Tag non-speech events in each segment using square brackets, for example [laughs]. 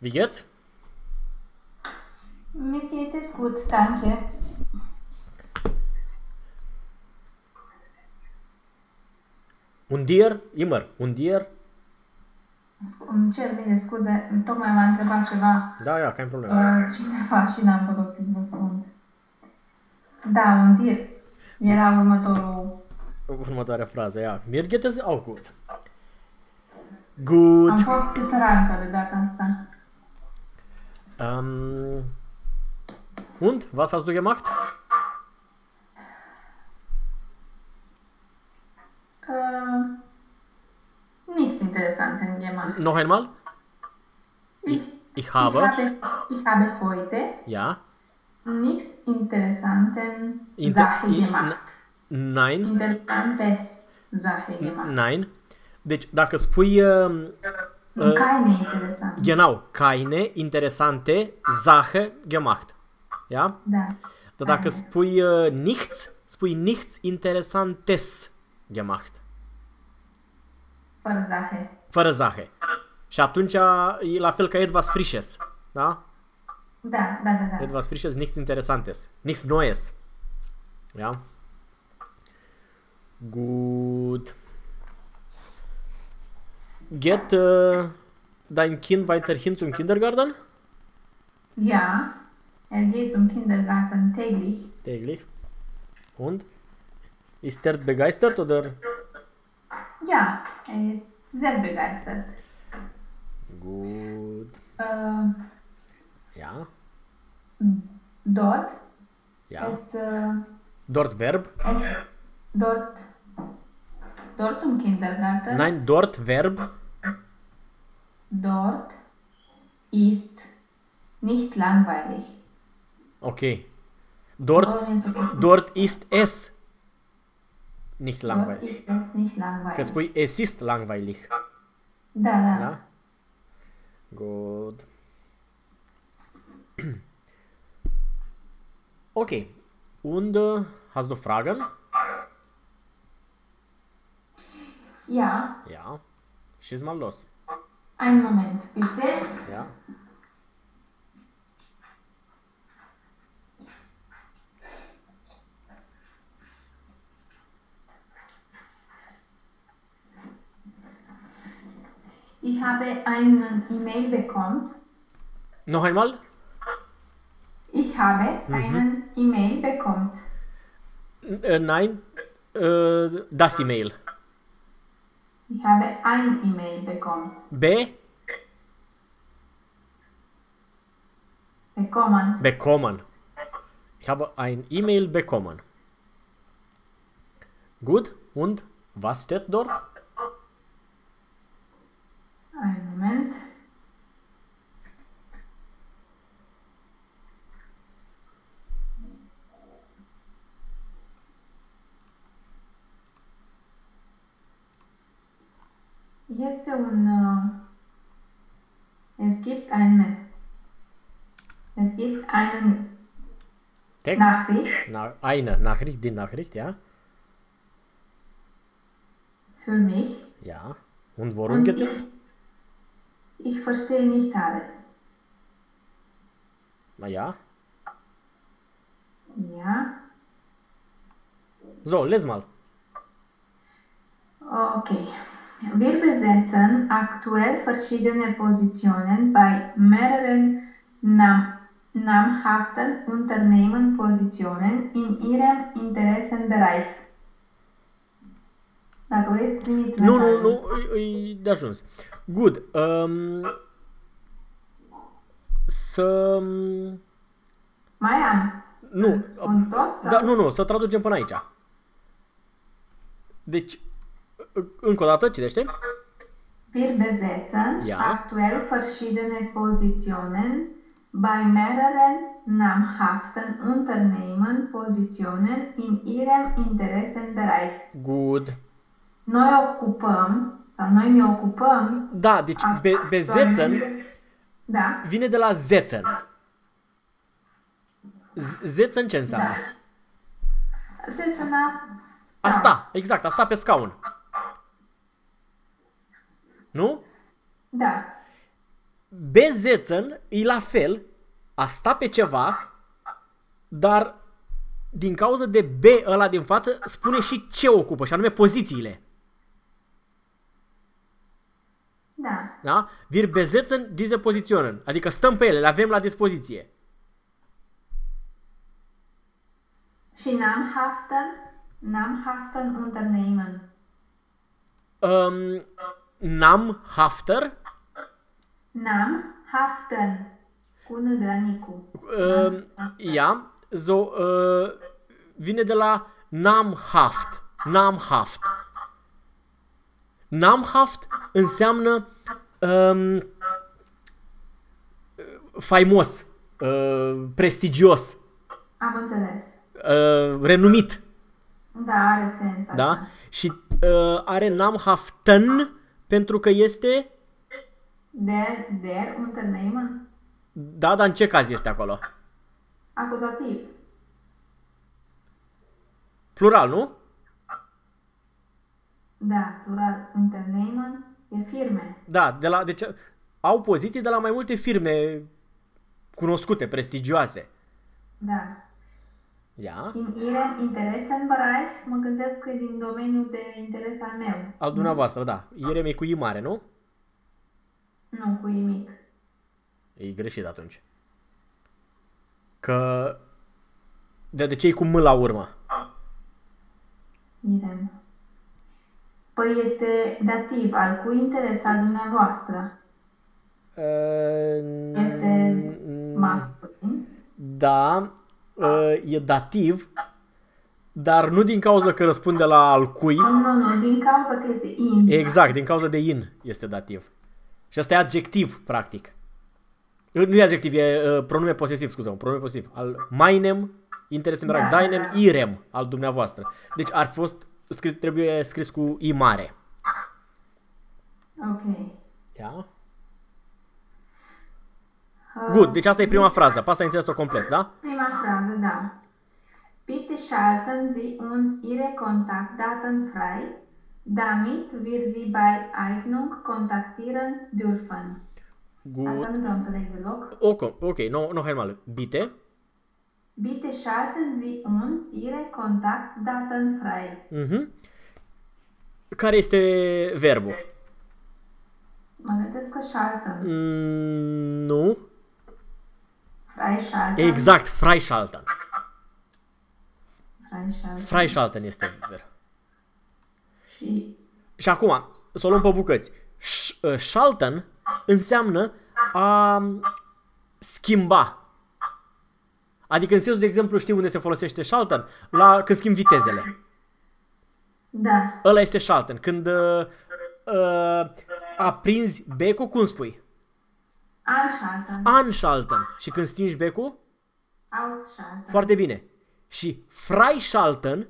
Wie geht's? Mir geht es gut, danke. Und dir? Immer. Und dir? Scu- Îmi cer bine scuze, tocmai m-a întrebat ceva Da, ja, kein Problem. uh, cineva și n-am putut să-ți răspund. Da, un dir. Era următorul. Următoarea frază, ja. Mir geht es auch gut. Gut. Am fost țărancă de data asta. Ähm, und? Was hast du gemacht? Uh, nichts interessant gemacht. Noch einmal? Ich, Ich ich, habe. habe, ich habe heute Ja. nichts interessanten Inter- Sache gemacht. Nein. Interessantes Sache gemacht. Nein. Deci, dacă spui um, uh, Keine interessant. genau, keine interessante Sache gemacht. Ja? Da. Dar dacă spui uh, nichts, spui nichts interessantes gemacht. Fără Sache. Fără Sache. Și atunci e la fel ca etwas frisches. Da? Da, da, da, da. Etwas frisches, nichts interessantes. Nichts Neues. Ja? Gut. Geht äh, dein Kind weiterhin zum Kindergarten? Ja, er geht zum Kindergarten täglich. Täglich. Und? Ist er begeistert oder? Ja, er ist sehr begeistert. Gut. Äh, Ja. dort, Ja. es, äh, Dort Verb? es, dort, dort zum Kindergarten, Nein, dort Verb. Dort ist nicht langweilig. Okay. Dort, Dort ist, dort es nicht dort langweilig. ist es nicht Că langweilig. spui es ist langweilig. Da, da. Ja? Gut. Okay. Und äh, hast du Fragen? Ja, Ja. Schieß mal los. Einen Moment, bitte. Ja. Ich habe eine E-Mail bekommen. Noch einmal? Ich habe einen E-Mail bekommen. Äh, nein. Äh, das E-Mail. Ich habe ein E-Mail bekommen. B. Bekommen. Bekommen. Ich habe ein E-Mail bekommen. Gut. Und was steht dort? Einen Moment. Este un. Uh, es gibt ein Mess. Es gibt einen Text? Nachricht Na, eine Nachricht, die Nachricht, ja? für mich. Ja. Und worum Und geht ich, es? ich verstehe nicht alles. Na ja. Ja. So, les mal. Okay. Wir besetzen aktuell verschiedene Positionen bei mehreren nam namhaften Unternehmen Positionen in ihrem Interessenbereich. Dacă vreți să trimit Nu, mesajul. nu, nu, e, e de ajuns. Good. Um, să... Mai am. Nu, Îți spun tot? Sau? da, nu, nu, să traducem până aici. Deci, încă o dată, citește. Wir besetzen Ja. aktuell verschiedene Positionen bei mehreren namhaften Unternehmen Positionen in ihrem Interessenbereich. Good. Noi ocupăm, sau noi ne ocupăm Da, deci be, bezețen Da, vine de la zețen. Z- Zețen ce înseamnă? da. Sitzen as... Asta, exact, asta pe scaun. Nu? Da. besetzen e la fel, a sta pe ceva, dar din cauza de B ăla din față spune și ce ocupă, și anume pozițiile. Da. Da? Wir besetzen diese Positionen. Adică stăm pe ele, le avem la dispoziție. Și namhaften, namhaften Unternehmen. Um, nam hafter, Namhaften. Cu N de la Nicu. um, ja, so, uh, vine de la namhaft. Namhaft. Namhaft înseamnă um, faimos, uh, prestigios, Am înțeles. uh, renumit. Da, are sens așa. Da? Și uh, are namhaften pentru că este... Der, der Unternehmen. Da, dar în ce caz este acolo? Acuzativ. Plural, nu? Da, plural. Unternehmen e firme. Da, de la, deci au poziții de la mai multe firme cunoscute, prestigioase. Da. Ia, In ihrem Interessenbereich, mă gândesc că e din domeniul de interes al meu. al dumneavoastră, da. Ierem e cu I mare, nu? Nu, cu I mic. E greșit atunci. Că... De, de ce e cu M la urmă? Irem. Păi este dativ, al cui interes al dumneavoastră. Este masculin. Da, uh, e dativ, dar nu din cauza că răspunde la al cui. Nu, nu, din cauza că este in. Exact, din cauza de in este dativ. Și asta e adjectiv, practic. Nu e adjectiv, e uh, pronume posesiv, scuză pronume posesiv. Al meinem, interesem Da, da, da, deinem, da. irem, al dumneavoastră. Deci ar fi fost, scris, trebuie scris cu i mare. Ok. Ia? Uh, Good, deci asta e prima frază. Pe asta ai înțeles-o complet, da? Prima frază, da. Bitte schalten Sie uns Ihre Kontaktdaten frei, damit wir Sie bei Eignung kontaktieren dürfen. Asta Good. nu vreau să leg deloc. Ok, ok, no, no, hai mal. Bite. Bitte schalten Sie uns Ihre Kontaktdaten frei. Mhm. Care este verbul? Mă gândesc că schalten. Mm, nu. Freischalten. Exact, freischalten. Freischalten. Freischalten este verb. Și Și acum, să o luăm pe bucăți. Sh- uh, Schalten înseamnă a schimba. Adică în sensul, de exemplu, știi unde se folosește Schalten? La, când schimbi vitezele. da, Ăla este Schalten. Când uh, uh, aprinzi becul, cum spui? Anschalten. Anschalten. Și când stingi becul? Ausschalten. Foarte bine. Și freischalten,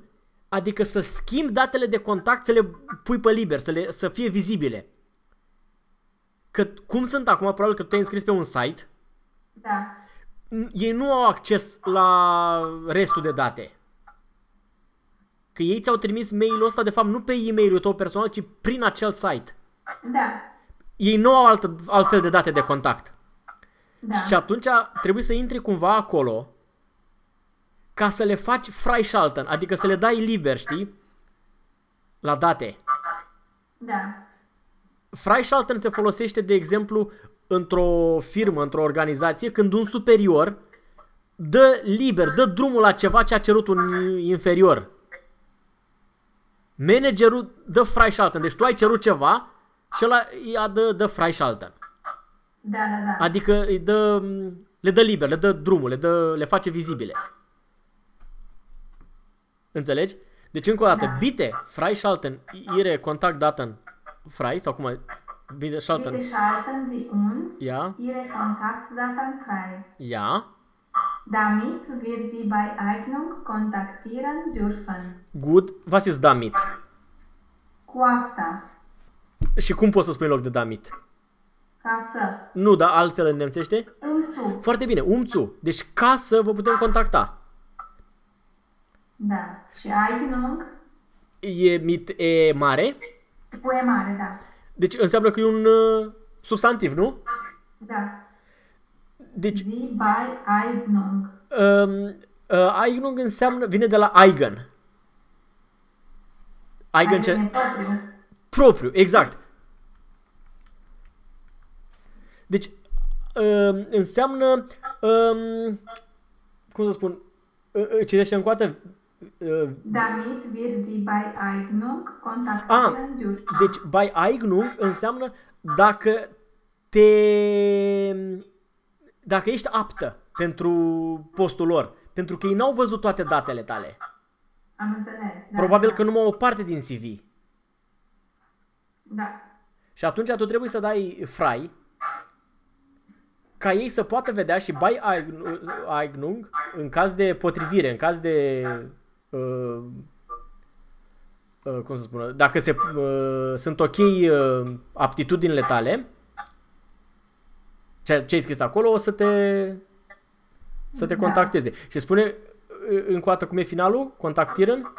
adică să schimbi datele de contact, să le pui pe liber, să, le, să fie vizibile. Că cum sunt acum, probabil că tu te-ai înscris pe un site, Da, n- ei nu au acces la restul de date. Că ei ți-au trimis mail-ul ăsta, de fapt, nu pe e-mail-ul tău personal, ci prin acel site. da, Ei nu au alt, altfel de date de contact. da. Și atunci trebuie să intri cumva acolo ca să le faci freischalten, adică să le dai liber, știi? La date. Da, Freischalten se folosește, de exemplu, într-o firmă, într-o organizație, când un superior dă liber, dă drumul la ceva ce a cerut un inferior. Managerul dă freischalten, deci tu ai cerut ceva și ăla ea dă, dă freischalten. da, da, da. Adică îi dă, le dă liber, le dă drumul, le, dă, le face vizibile. Înțelegi? Deci încă o dată, Da. bite, freischalten, ihre Kontaktdaten frei, sau cum ai, bite, schalten, Bitte schalten Sie uns Ja. Ihre Kontaktdaten frei, ja, damit wir Sie bei Eignung kontaktieren dürfen. good, was ist damit? Cu asta, Și cum poți să spui în loc de damit? ca să, Nu, dar altfel în nemțește? umzu, Foarte bine, umțu. Deci ca să vă putem contacta. da. Și Eignung, E mit e mare, cu E mare, da. deci înseamnă că e un uh, substantiv, nu? Da. Deci, Zi bei Eignung. um, uh, Eignung înseamnă, vine de la Eigen. Eigen ce? Eigen e propriu. Propriu, exact. Deci, um, înseamnă, um, cum să spun, uh, uh, citește încă o dată, uh, Damit wir sie bei Eignung Ah, kontaktieren dürfen. deci by Eignung înseamnă dacă te dacă ești aptă pentru postul lor, pentru că ei n-au văzut toate datele tale. Am înțeles. Da, Probabil da. că numai o parte din CV. Da. Și atunci tu trebuie să dai frai ca ei să poată vedea și by Eignung în caz de potrivire, în caz de uh, uh, cum să spun, dacă se, uh, sunt ok uh, aptitudinile tale, ce, ce ai scris acolo, o să te să te Da. contacteze. Și spune uh, încă o dată cum e finalul, contactieren.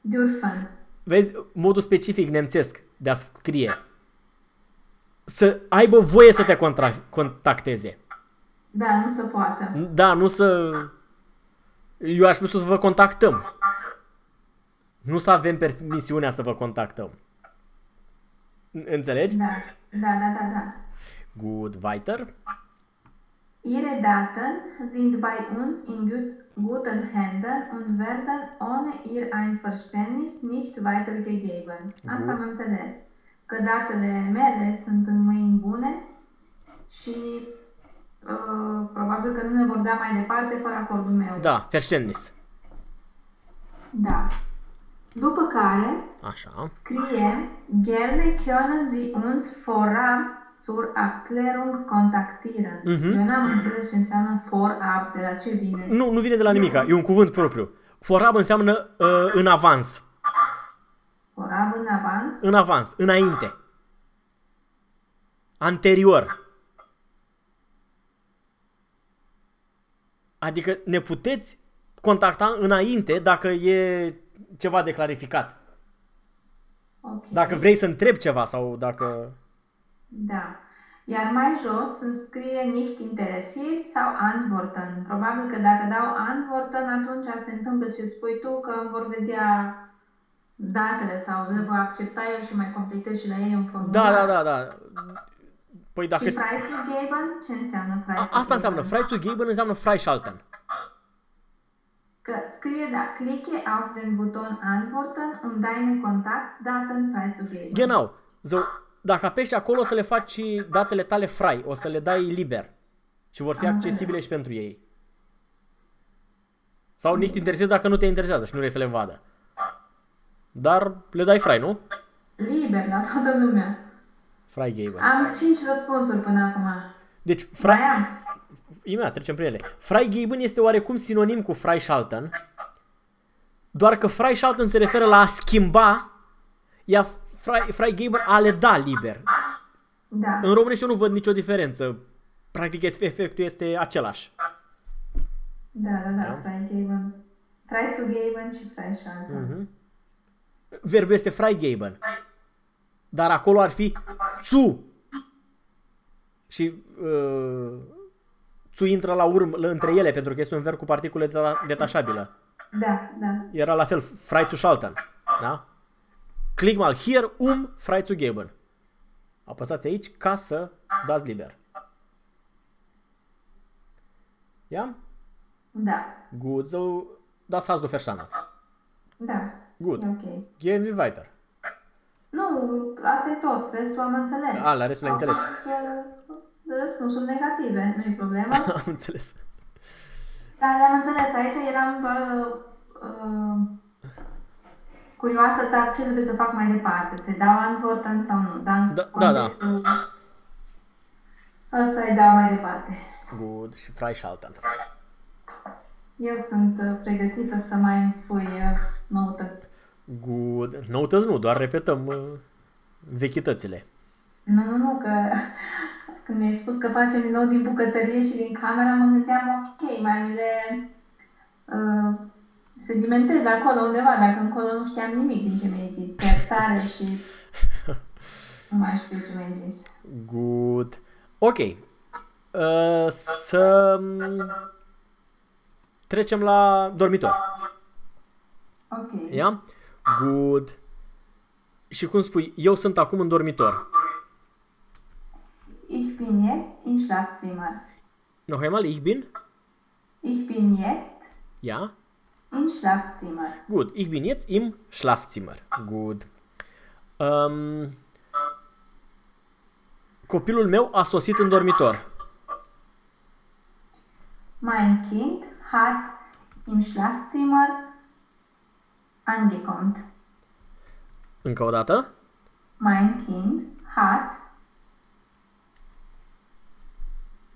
Dürfen. Vezi, modul specific nemțesc de a scrie. Să aibă voie să te contra- contacteze. Da, nu se poate. Da, nu să... Eu aș spus să vă contactăm. Nu să avem permisiunea să vă contactăm. Înțelegi? Da, da, da, da, da. Good, weiter. Ihre Daten sind bei uns in gut, guten Händen und werden ohne Ihr Einverständnis nicht weitergegeben. Asta Bun. am înțeles. Că datele mele sunt în mâini bune și uh, probabil că nu ne vor da mai departe fără acordul meu. Da, Verständnis. Da. După care Așa. scrie Gerne können Sie uns vorab zur Abklärung kontaktieren. Mhm. Eu n-am înțeles ce înseamnă vorab, de la ce vine. Nu, nu vine de la nimica, e un cuvânt propriu. Forab înseamnă uh, în avans. Vorab în avans. În avans, înainte. Anterior. Adică ne puteți contacta înainte dacă e ceva de clarificat. Ok. Dacă vrei să întrebi ceva sau dacă... Da. Iar mai jos îmi scrie nicht interessiert sau antworten. Probabil că dacă dau antworten, atunci se întâmplă ce spui tu, că îmi vor vedea datele sau le voi accepta eu și mai completez și la ei un formular. Da, da, da, da. Păi dacă... Și Freizugeben? Ce înseamnă A, Freizugeben? asta înseamnă, Freizugeben înseamnă Freischalten. Că scrie, da, klicke auf den Button Antworten und deine Kontaktdaten freizugeben. Genau. So, dacă apeși acolo o să le faci și datele tale frei, o să le dai liber. Și vor fi Am accesibile și pentru ei. Sau nici te interesează dacă nu te interesează și nu vrei să le vadă. Dar le dai frei, nu? Liber la toată lumea. Freigaben. Am 5 răspunsuri până acum. Deci, Mai fra... am. Imediat, trecem prin ele. Freigaben este oarecum sinonim cu Freischalten, doar că Freischalten se referă la a schimba, iar Frei- Freigaben a le da liber. Da. În românește eu nu văd nicio diferență. Practic efectul este același. Da, da, da, Freigeben. Freizugeben și Freischalten. Mhm. Verbul este Freigaben. Dar acolo ar fi zu. Și uh, zu intră la urmă, la- între ele, pentru că este un verb cu particule deta- detașabilă. Da, da. Era la fel, Freizuschalten. Da? Klick mal hier, um Freizugeben. Apăsați aici ca să dați liber. Ja? Da. Gut, so, das hast du verstanden. Da. Good. E ok. Gehen wir weiter. Nu, asta e tot. Restul am înțeles. A, la restul ai Au înțeles. fost, uh, răspunsuri negative, nu e problemă. [laughs] Am înțeles. Dar le-am înțeles. Aici eram doar uh, curioasă dar ce trebuie să fac mai departe. Să dau antworten sau nu. Dar în Da, da, da. contextul Ăsta îi dau mai departe. Gut și Freischalten. Eu sunt uh, pregătită să mai îmi spui uh, noutăți. Good. Noutăți nu, doar repetăm uh, vechitățile. Nu, nu, nu, că [laughs] când mi-ai spus că facem din nou din bucătărie și din camera, mă gândeam, ok, mai mi le uh, sedimentez acolo undeva, dacă încolo nu știam nimic din ce mi-ai zis. Sertare și [laughs] nu mai știu ce mi-ai zis. Good. Ok. Uh, să mm, trecem la dormitor. Ok. Ia? Good. Și cum spui, eu sunt acum în dormitor. Ich bin jetzt im Schlafzimmer. Noch einmal, ich bin? Ich bin jetzt Ja? Im Schlafzimmer. Good. Ich bin jetzt im Schlafzimmer. Good. Um, copilul meu a sosit în dormitor. Mein Kind hat im Schlafzimmer angekommen. Încă o dată. Mein Kind hat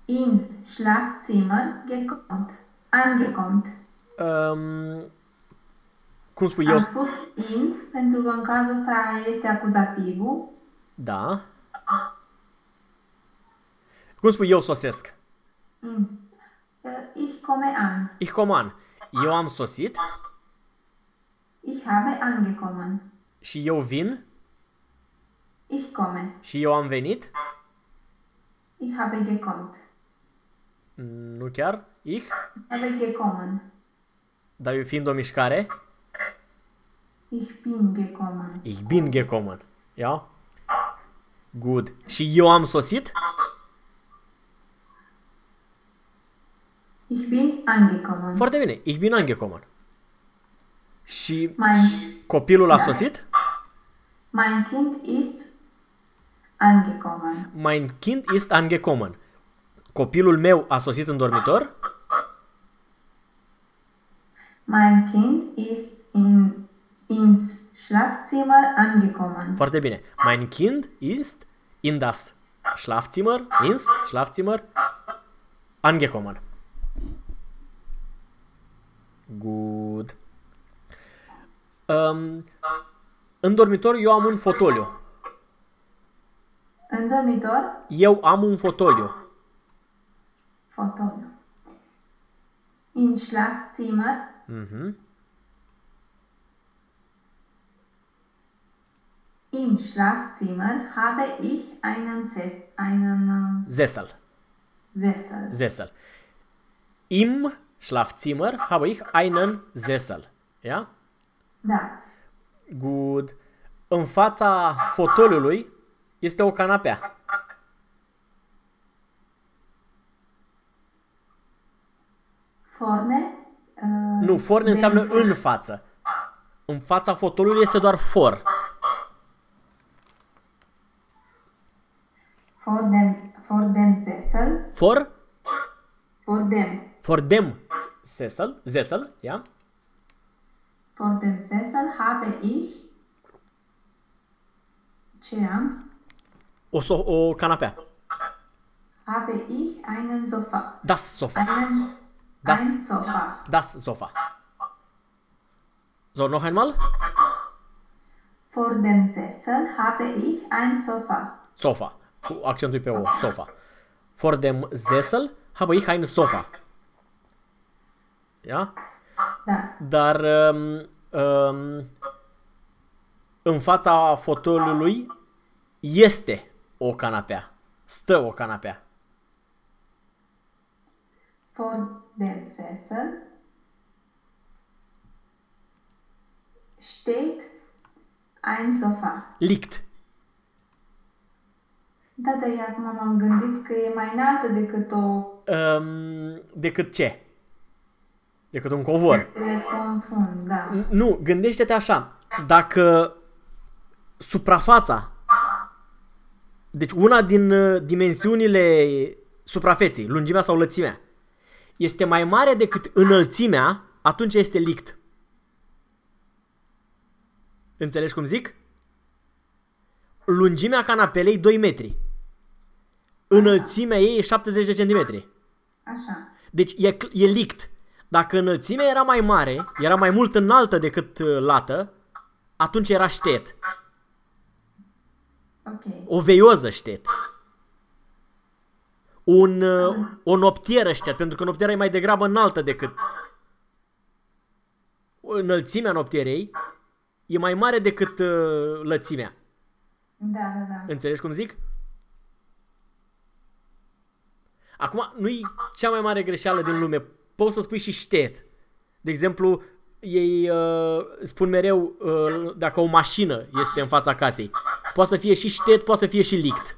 im Schlafzimmer gekommen. Angekommen. Um, cum spui Am eu? spus in pentru că în cazul ăsta este acuzativul. Da. Cum spui eu sosesc? Ins. Äh, Ich komme an. Ich komme an. Eu am sosit Ich habe angekommen. și eu vin Ich komme. și eu am venit. Ich habe gekommen. Nu chiar. Ich. Ich habe gekommen. Dar eu fiind o mișcare. Ich bin gekommen. Ich bin gekommen. Ja? Good. Și eu am sosit? Ich bin angekommen. Foarte bine. Ich bin angekommen. Și Mein, copilul a sosit? mein Kind ist angekommen. Mein Kind ist angekommen. Copilul meu a sosit în dormitor? Mein Kind ist in, ins Schlafzimmer angekommen. Foarte bine. Mein Kind ist in das Schlafzimmer, ins Schlafzimmer, angekommen. Good. Um, în dormitor eu am un fotoliu. În dormitor, Eu am un fotoliu. fotoliu. In Schlafzimmer, Mhm. im Schlafzimmer habe ich einen, Sess, einen Sessel. äh, Sessel. Sessel. Im Schlafzimmer habe ich einen Sessel. Ja? Da. Good. În fața fotoliului este o canapea. Vorne. Äh, Nu, for înseamnă dem- în față. În fața fotoliului este doar for. Vor dem, vor dem Sessel. For, Vor dem. for dem Sessel, Sessel, ja? Vor dem Sessel habe ich. Ce am? O, so, o canapea. Habe ich einen Sofa. Das Sofa. Einen, Das- ein Sofa. Das Sofa. So, noch einmal. Vor dem Sessel habe ich ein Sofa. Sofa. Cu accentul pe o, sofa. For dem Sessel habe ich ein Sofa. Ja? Da. Dar um, um, în fața fotoliului este o canapea. Stă o canapea. Vor dem Sessel steht ein Sofa. Liegt. Da, dar eu acum m-am gândit că e mai înaltă decât o... Um, decât ce? Decât un covor. Le confund, da. N- Nu, gândește-te așa. Dacă suprafața, deci una din uh, dimensiunile suprafeței, lungimea sau lățimea, este mai mare decât înălțimea, atunci este lict. Înțelegi cum zic? Lungimea canapelei 2 metri. Înălțimea ei e 70 de centimetri. Așa. Deci e, cl- e lict. Dacă înălțimea era mai mare, era mai mult înaltă decât uh, lată, atunci era ștet. Ok. O veioză ștet. Un, uh, o noptieră ștet, pentru că noptiera e mai degrabă înaltă decât... Înălțimea noptierei e mai mare decât uh, lățimea. Da, da, da. Înțelegi cum zic? Acum, nu e cea mai mare greșeală din lume. Poți să spui și ștet. De exemplu, ei uh, spun mereu uh, dacă o mașină este în fața casei. Poate să fie și ștet, poate să fie și lict.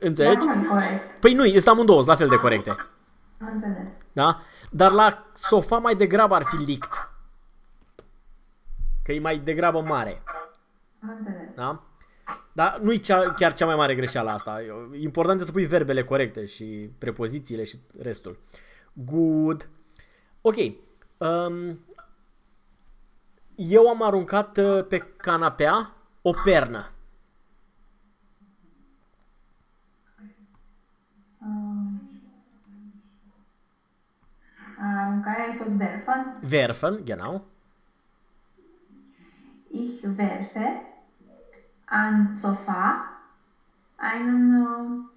Înțelegi? Da, nu corect. Păi nu, este amândouă, sunt la fel de corecte. Am înțeles. Da? Dar la sofa mai degrabă ar fi lict. Că e mai degrabă mare. Am înțeles. Da? Dar nu e cea, chiar cea mai mare greșeală asta. Important e să pui verbele corecte și prepozițiile și restul. Good. Ok. Um, eu am aruncat uh, pe canapea o pernă. E tot werfen. Werfen, genau. Ich werfe an Sofa einen,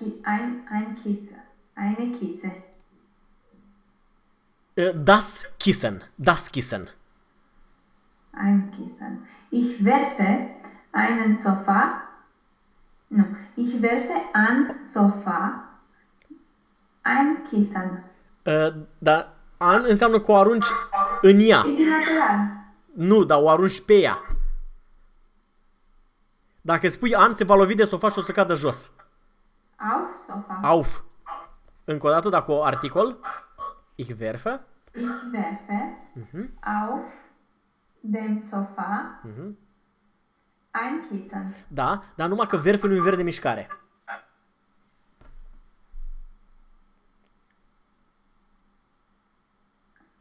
äh, ein, ein Kissen, eine Kisse. Uh, Das Kissen. Das Kissen. Ein Kissen. Ich werfe einen Sofa. No, ich werfe an Sofa ein Kissen. Uh, dar an înseamnă că o arunci în ea. E din lateral. Nu, dar o arunci pe ea. Dacă îți spui an, se va lovi de sofa și o să cadă jos. Auf Sofa. Auf. Încă o dată, dacă o articol. Ich werfe. Ich werfe auf dem Sofa ein Kissen. Da, dar numai că werfe nu e un verb de mișcare.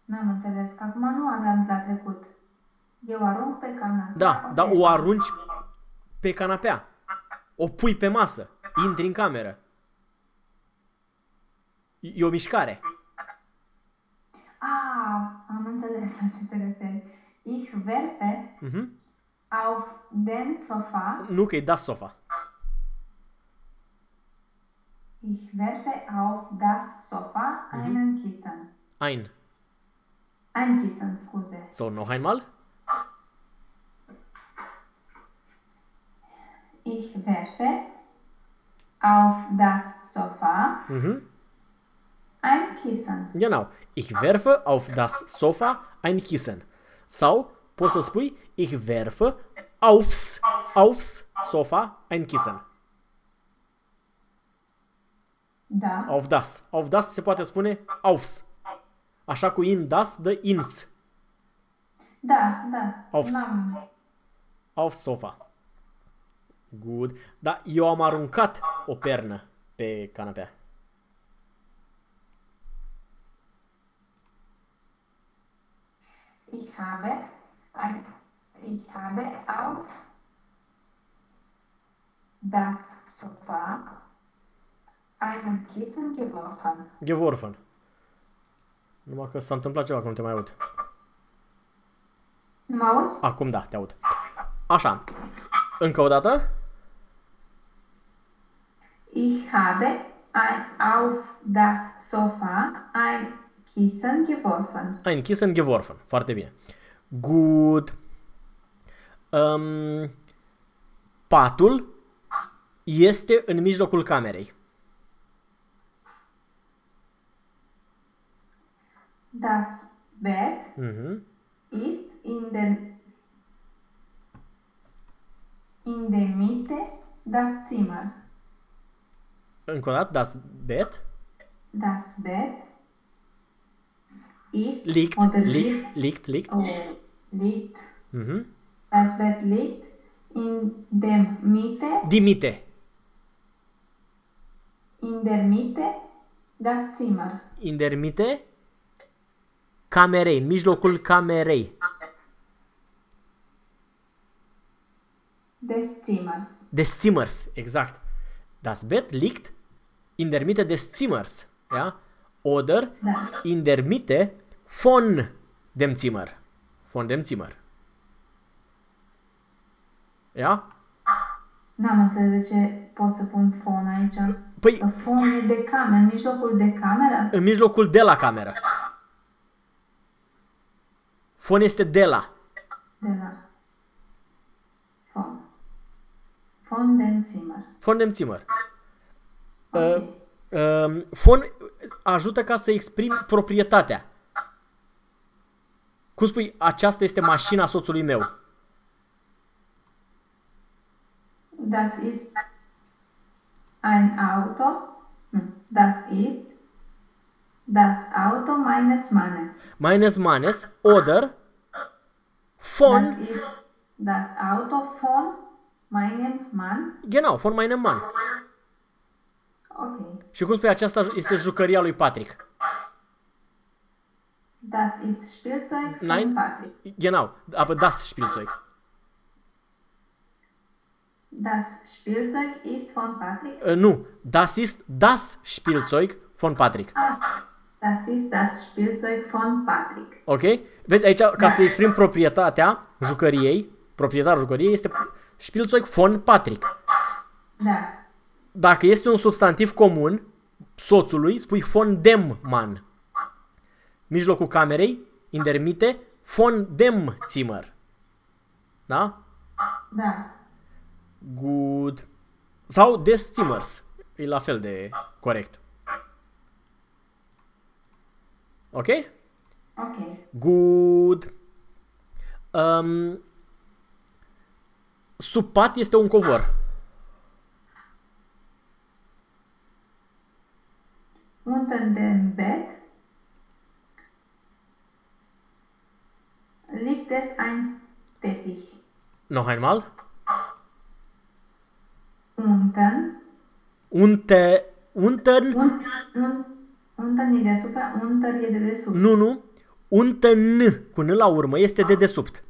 N-am înțeles că acum nu aveam la trecut. Eu arunc pe canapea. Da, dar o arunci pe canapea. O pui pe masă. Intri în cameră. E o mișcare. Ah, am înțeles la ce te referi. Ich werfe Mhm. auf den Sofa. Nu că e das sofa. Ich werfe auf das Sofa einen Kissen. Ein. Ein Kissen, scuze. So, noch einmal. Ich werfe auf das Sofa Mhm. ein Kissen. Genau. Ich werfe auf das Sofa ein Kissen. Sau poți să spui ich werfe aufs, aufs Sofa ein Kissen. Da. Auf das. Auf das se poate spune aufs. Așa cu in das de ins. Da, da. Aufs. N-am- Auf Sofa. Good. Da, eu am aruncat o pernă pe canapea. Ich habe, ein, ich habe auf das Sofa einen Kissen geworfen. Geworfen. Numai că s-a întâmplat ceva, că nu te mai aud. Nu mă auzi? Acum da, te aud. Așa. Încă o dată. Ich habe ein, auf das Sofa ein Kissen geworfen. Ein Kissen geworfen. Foarte bine. Good. Um, patul este în mijlocul camerei. Das Bett Mhm. ist in der, in der Mitte das Zimmer. Încă o dată, das Bett Das Bett ist liegt, oder liegt, liegt, liegt. Oh, liegt. Mhm. Das Bett liegt in der Mitte, Die Mitte. in der Mitte das Zimmer. In der Mitte camerei, în mijlocul camerei. Des Zimmers. Des Zimmers, exact. Das Bett liegt in der Mitte des Zimmers, ja? Oder Da. in der Mitte von dem Zimmer. Von dem Zimmer. Ja? N-am înțeles de ce pot să pun fon aici. Păi, Fon e de cameră, în mijlocul de cameră? în mijlocul de la cameră. Fon este de la. De la. Fon. Von dem Zimmer. Von dem Zimmer. Uh, uh, von ajută ca să exprimi proprietatea. Cum spui, aceasta este mașina soțului meu. Das ist ein Auto. Hm, Das ist das Auto meines Mannes. Meines Mannes oder von, Das ist das Auto von meinem Mann. genau, von meinem Mann. Okay. Și cum spui, aceasta este jucăria lui Patrick. Das ist Spielzeug von Nein. Patrick. Genau, aber das Spielzeug. Das Spielzeug ist von Patrick. Uh, nu, das ist das Spielzeug von Patrick. Ah, Das ist das Spielzeug von Patrick. Ok? Vezi aici, ca să exprim proprietatea jucăriei, proprietarul jucăriei este Spielzeug von Patrick. Da. Dacă este un substantiv comun, soțului, spui von dem Mann. Mijlocul camerei, intermite, von dem Zimmer. Da? Da. Good. Sau des Zimmers. E la fel de corect. Ok? Ok. Good. Um, sub pat este un covor. Unter dem Bett liegt es ein Teppich. Noch einmal. Unten, Unte, unten, un, un, unten e deasupra, unter e de desubt. nu, nu. Unten cu n la urmă este de desubt.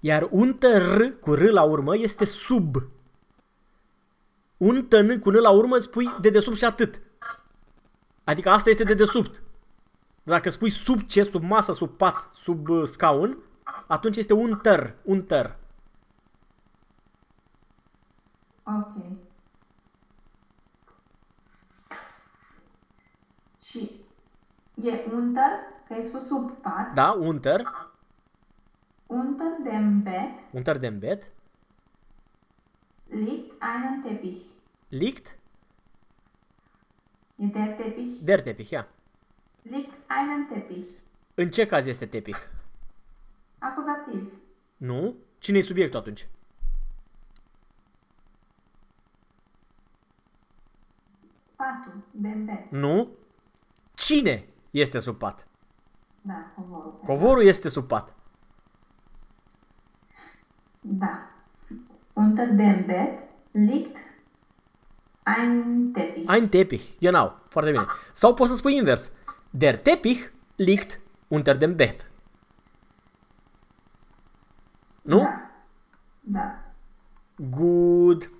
Iar unter cu r la urmă este sub. Unten cu n la urmă spui de desubt și atât. Adică asta este de desubt. Dacă spui sub ce, sub masă, sub pat, sub uh, scaun, atunci este unter, unter. Ok. Și e unter, că ai spus sub pat, Da, unter, unter dem Bett unter dem Bett, liegt einen Teppich. liegt E der Teppich. der Teppich, ja. Liegt einen Teppich. În ce caz este teppich? Acuzativ. Nu? Cine e subiectul atunci? Patul, dem Bett. Nu? Cine este sub pat? Da, covorul. Covorul este sub pat. Da. Unter dem Bett liegt ein Teppich. Ein Teppich, genau, foarte bine. Sau poți să spui invers. Der Teppich liegt unter dem Bett. Nu? Da. Da. Good.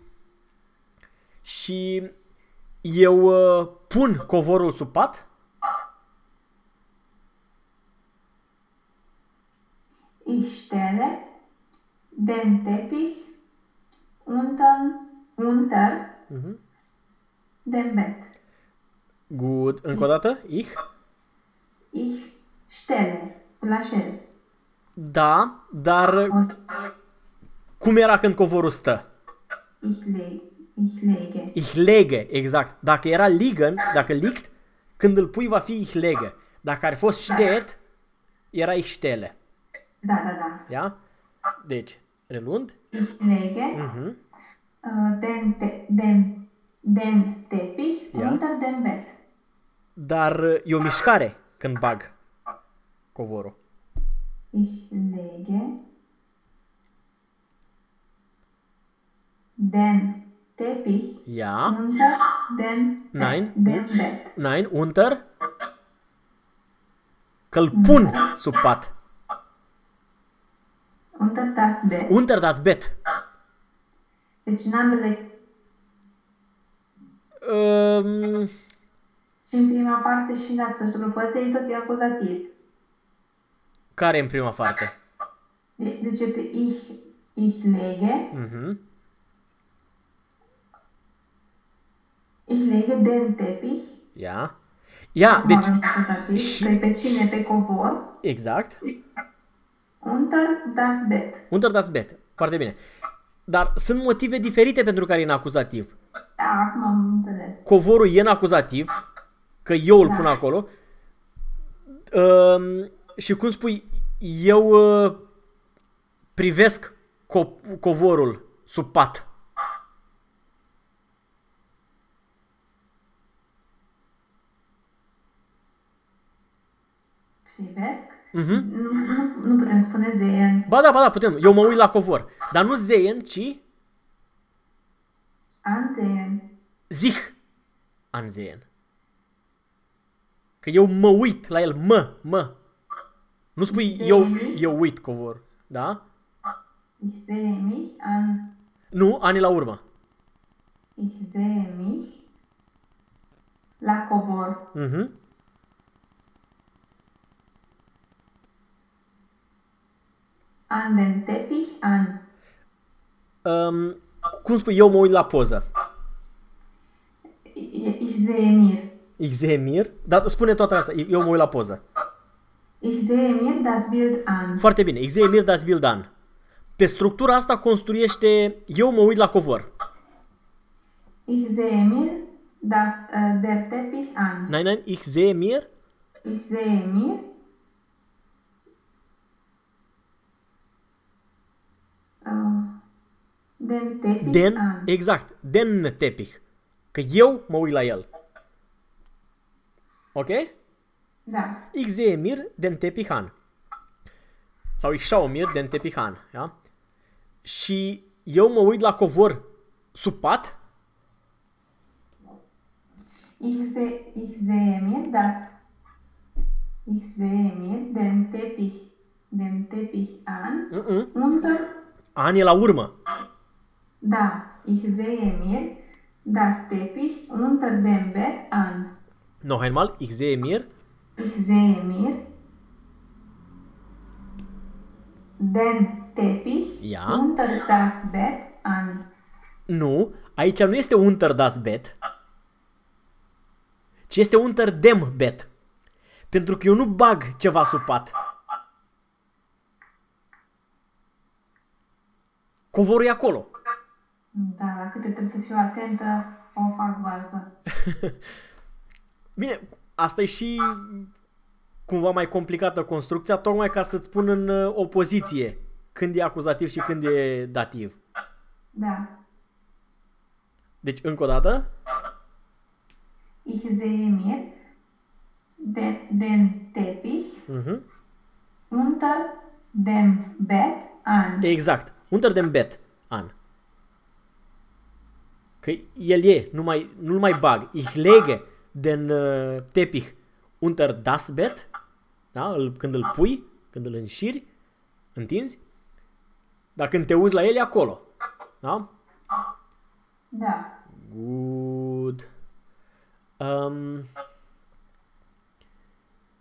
Și eu uh, pun covorul sub pat? Ich stelle den Teppich unter, unter dem Bett. Încă o dată? Ich? Ich stelle. Îl așez. Da, dar cum era când covorul stă? Ich, leg, ich lege. Ich lege, exact. Dacă era liegen, dacă liegt, când îl pui va fi ich lege. Dacă ar fost steht, era ich stelle. Da, da, da. Ja? Deci, reluând, Ich lege Mhm. uh, den, te, den, den Teppich Ja. unter dem Bett. dar uh, e o mișcare când bag covorul. Ich lege den Teppich Ja, unter den, Nein. dem Bett. nein, unter, că-l pun sub pat. Unter das Bett. Unter das Bett. Deci în ambele, Um, și în prima parte și la sfârșitul propoziției, tot e acuzativ. care e în prima parte? De- Deci este ich, ich lege, Mhm. ich lege den Teppich. Ja. Ja, Deci, deci, acuzativ, și- că e pe cine pe covor. exact. Unter das Bett. Unter das Bett. Foarte bine. Dar sunt motive diferite pentru care e în acuzativ. Da, acum am înțeles. Covorul e în acuzativ, că eu îl Da. pun acolo. Um, și cum spui, eu uh, privesc co- covorul sub pat. Privesc? Mhm. Nu, nu, nu putem spune zeien. Ba da, ba da, putem. Eu mă uit la covor. Dar nu zeien, ci Ansehen. zih anzeien. Că eu mă uit la el, mă, mă. Nu spui eu, Zeien. eu uit covor, da? Ich sehe mich an. Nu, ani la urmă. Ich sehe mich la covor. Mhm. An den Teppich an. Um, cum spui, eu mă uit la poză. Ich ich sehe mir. Ich sehe mir, dar spune toată asta, eu mă uit la poză. Ich sehe mir das Bild an. Foarte bine, ich sehe mir das Bild an. Pe structura asta construiește eu mă uit la covor. Ich sehe mir das, äh, der Teppich an. Nein, nein, ich sehe mir, Ich sehe mir den Teppich den, an. exact, den Teppich. Că eu mă uit la el. Ok? Da. Ich sehe mir den Teppich an. Sau ich schaue mir den Teppich an. Ja? Și eu mă uit la covor sub pat. Ich, se ich sehe mir das. Ich sehe mir den Teppich, den Teppich an. Mm-mm. Unter, An e la urmă. Da, ich sehe mir das Teppich unter dem Bett an. Noch einmal, ich sehe mir Ich sehe mir den Teppich Ja. unter das Bett an. Nu, aici nu este unter das Bett, ci este unter dem Bett. Pentru că eu nu bag ceva sub pat. Covorul e acolo. Da, la câte trebuie să fiu atentă, o fac varză. [laughs] Bine, asta e și cumva mai complicată construcția, tocmai ca să-ți pun în uh, opoziție când e acuzativ și când e dativ. Da. Deci, încă o dată, Ich sehe mir den, den Teppich uh-huh. unter dem Bett an. exact, unter dem Bett, an. Că el e, nu mai, nu mai bag. Ich lege den uh, Teppich unter das Bett, da? Îl, când îl pui, când îl înșiri, întinzi, dar când te uiți la el e acolo. Da? Da. Good. Um,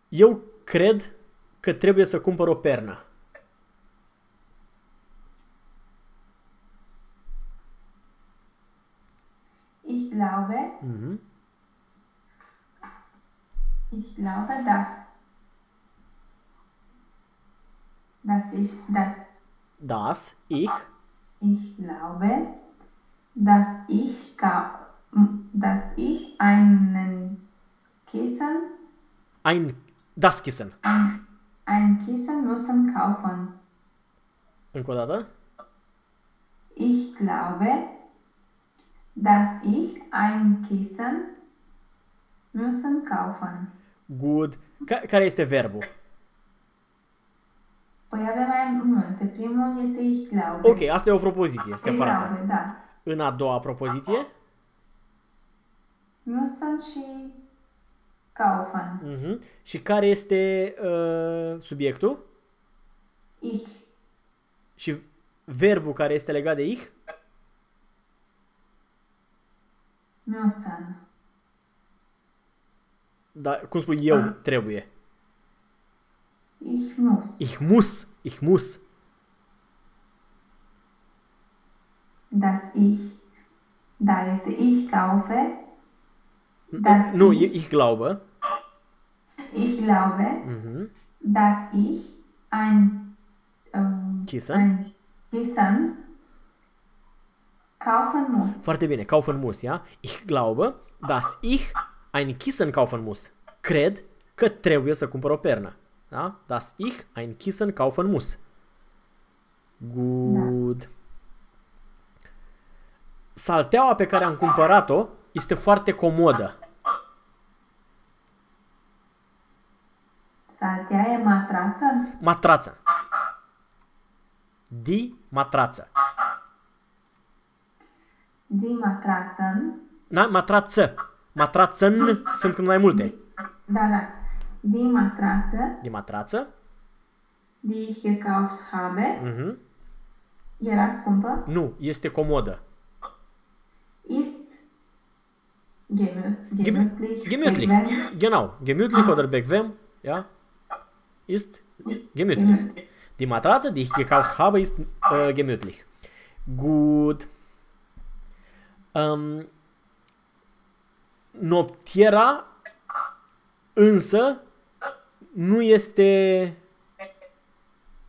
eu cred că trebuie să cumpăr o pernă. Glaube, Mhm. ich glaube, dass, dass ich, dass Das, ich, ich glaube, dass ich, dass ich einen Kissen, ein, das Kissen. ein, ein Kissen müssen kaufen. Încă o dată. Ich glaube, dass ich ein Kissen müssen kaufen. Good. Ca- care este verbul? Păi avem mai multe. Primul este ich glaube. Ok, asta e o propoziție Ich separată. glaube, da. În a doua propoziție, Müssen și kaufen. mhm. și care este uh, subiectul Ich. și verbul care este legat de ich? Müssen. Da, cum spun eu, trebuie. Ich muss. Ich muss, ich muss. Dass ich. Da este ich kaufe. Das nu, ich. ich glaube. Ich glaube, Mhm. dass ich ein, ähm, Kissen? ein Kissen kaufen muss. Foarte bine, kaufen muss, ja? Ich glaube, dass ich ein Kissen kaufen muss. Cred că trebuie să cumpăr o pernă. Da? Das ich ein Kissen kaufen muss. Good. Salteaua pe care am cumpărat-o este foarte comodă. Saltea e matrață? Matrață. Die matrață. Die Matratzen. Da? Matrață. Matrațăn sunt când mai multe. Da, da. Die Matratze, Die matrață. die ich gekauft habe, Mhm. era scumpă, Nu, este comodă. ist gemü Gem- gemütlich, Gemütlich. bequem, Genau. Gemütlich oder bequem. Ja. Ist gemütlich. gemütlich. Die Matratze, die ich gekauft habe, ist äh, gemütlich. Gut. Um, noptiera însă nu este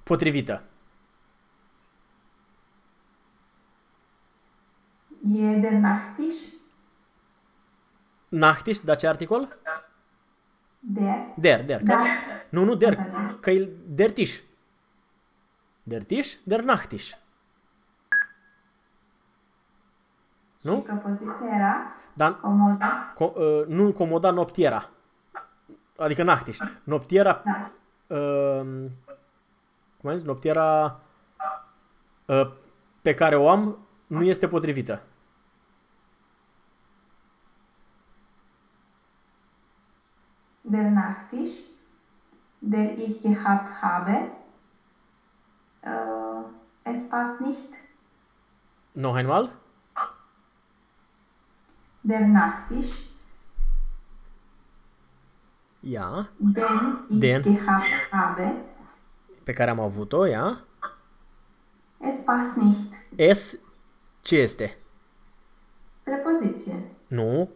potrivită. E der Nachttisch, Nachtisch, da ce articol? der, Der, der. Das. Că, nu, nu, der. Că e der Tisch. Der Tisch, der Nachtisch. și Nu? propoziția era Dar comodă, co- uh, nu comoda noptiera. Adică Nachtisch. Noptiera da, uh, cum ai zis? Noptiera uh, pe care o am nu este potrivită. der Nachttisch, den ich gehabt habe, äh, es passt nicht. Noch einmal? Der Nachttisch, Ja. den ich Den. gehabt habe, Pe care am avut-o, ia. es passt nicht. S ce este? Preposiție. Nu.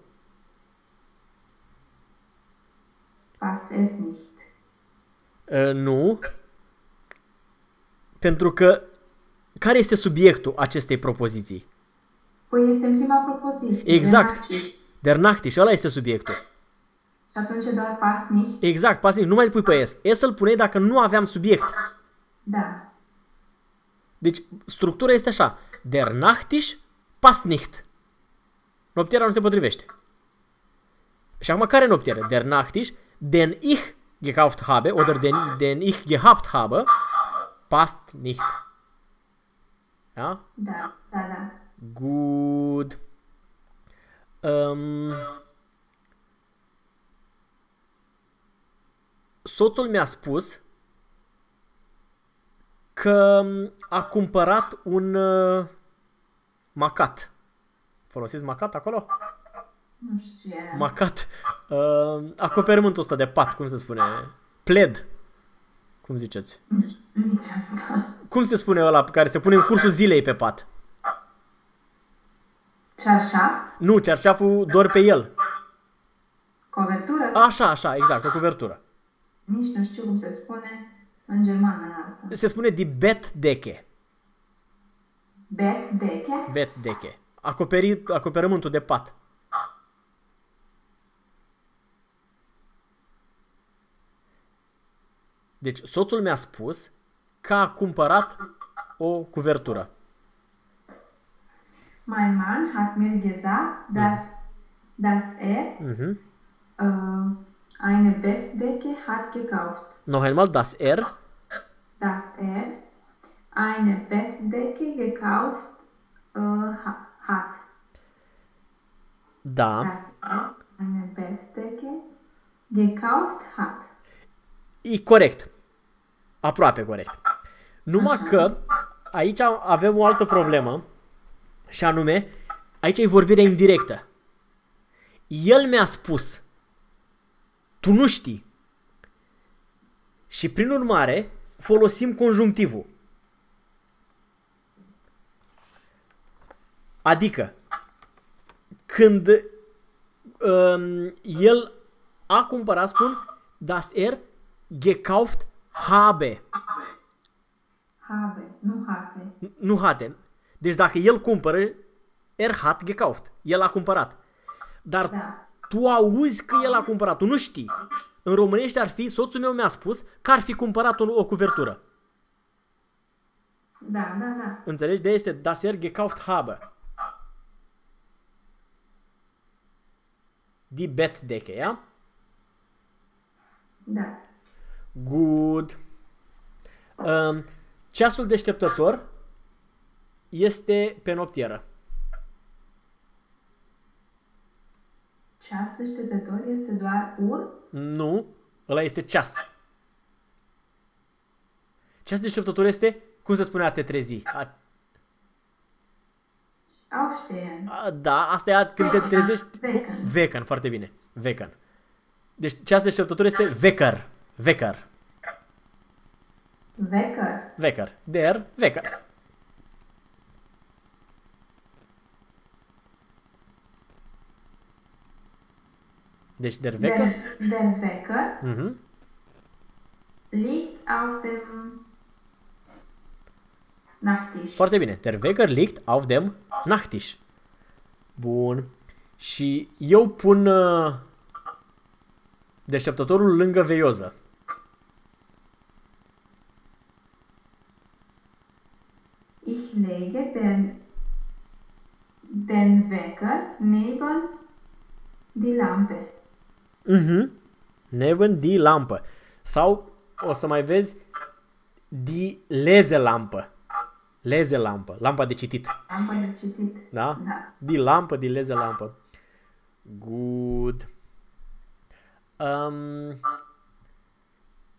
Passt es nicht. Uh, nu. Pentru că care este subiectul acestei propoziții? Păi este în prima propoziție. Exact. Der Nachttisch. Der Nachtisch, ăla este subiectul. Și atunci doar passt nicht. Exact, pasiv, nu mai îl pui pe S. S îl puneai dacă nu aveam subiect. Da. Deci, structura este așa. Der Nachtisch passt nicht. Noptiera nu se potrivește. Și acum care noptiere? Der Nachtisch, den ich gekauft habe, oder den, den ich gehabt habe, passt nicht. Ja? Da, da, da. Gut. Um, soțul mi-a spus că a cumpărat un uh, macat. Folosiți macat acolo? Nu știu ce era. Macat. Uh, acoperământul ăsta de pat, cum se spune? Pled. Cum ziceți? Nici asta. Cum se spune ăla pe care se pune în cursul zilei pe pat? Cearșaf, Nu, cerșaful doar pe el. covertură, Așa, așa, exact, o cuvertură. nici nu știu cum se spune în germană asta. Se spune die Bettdecke. Bettdecke, Bettdecke. Acoperit, acoperământul de pat. Deci, soțul mi-a spus că a cumpărat o cuvertură. Mein Mann hat mir gesagt, dass, dass er Mhm. äh, eine Bettdecke hat gekauft. Noch einmal, das er. Dass er eine Bettdecke gekauft äh, ha- hat. Da. Dass er eine Bettdecke gekauft hat. E corect. Aproape corect. Numai Așa. că aici avem o altă problemă și anume, aici e vorbirea indirectă. El mi-a spus, tu nu știi. Și prin urmare, folosim conjunctivul. Adică, când um, el a cumpărat, spun, das er gekauft habe. Habe, nu hatte. Nu hatte. Deci dacă el cumpără, er hat gekauft. El a cumpărat. Dar Da. tu auzi că el a cumpărat, tu nu știi. În românește ar fi, soțul meu mi-a spus că ar fi cumpărat o, o cuvertură. Da, da, da. Înțelegi? De este das er gekauft habe. Die Bettdecke, ja? Da. Good. Um, ceasul deșteptător este pe noptieră. Ceas deșteptător este doar ur? Nu, ăla este ceas. Ceas deșteptător este, cum se spunea, a te trezi. A, Aufstehen. a, da, asta e a, când te trezești. Wecken. Wecken, foarte bine. Wecken. Deci ceas deșteptător este wecker. Wecker. Wecker. Wecker. Der Wecker. Deci der Wecker. Der, der Wecker Mhm. liegt auf dem Nachttisch. Foarte bine. Der Wecker liegt auf dem Nachttisch. Bun. Și eu pun uh, deșteptătorul lângă veioză. Ich lege den, den Wecker neben die Lampe. Mhm. Neben die Lampe. Sau o să mai vezi die Leselampă. Leselampă. Lampa de citit. Lampa de citit. Da? Da. Die Lampe, die Leselampă. Good. Um,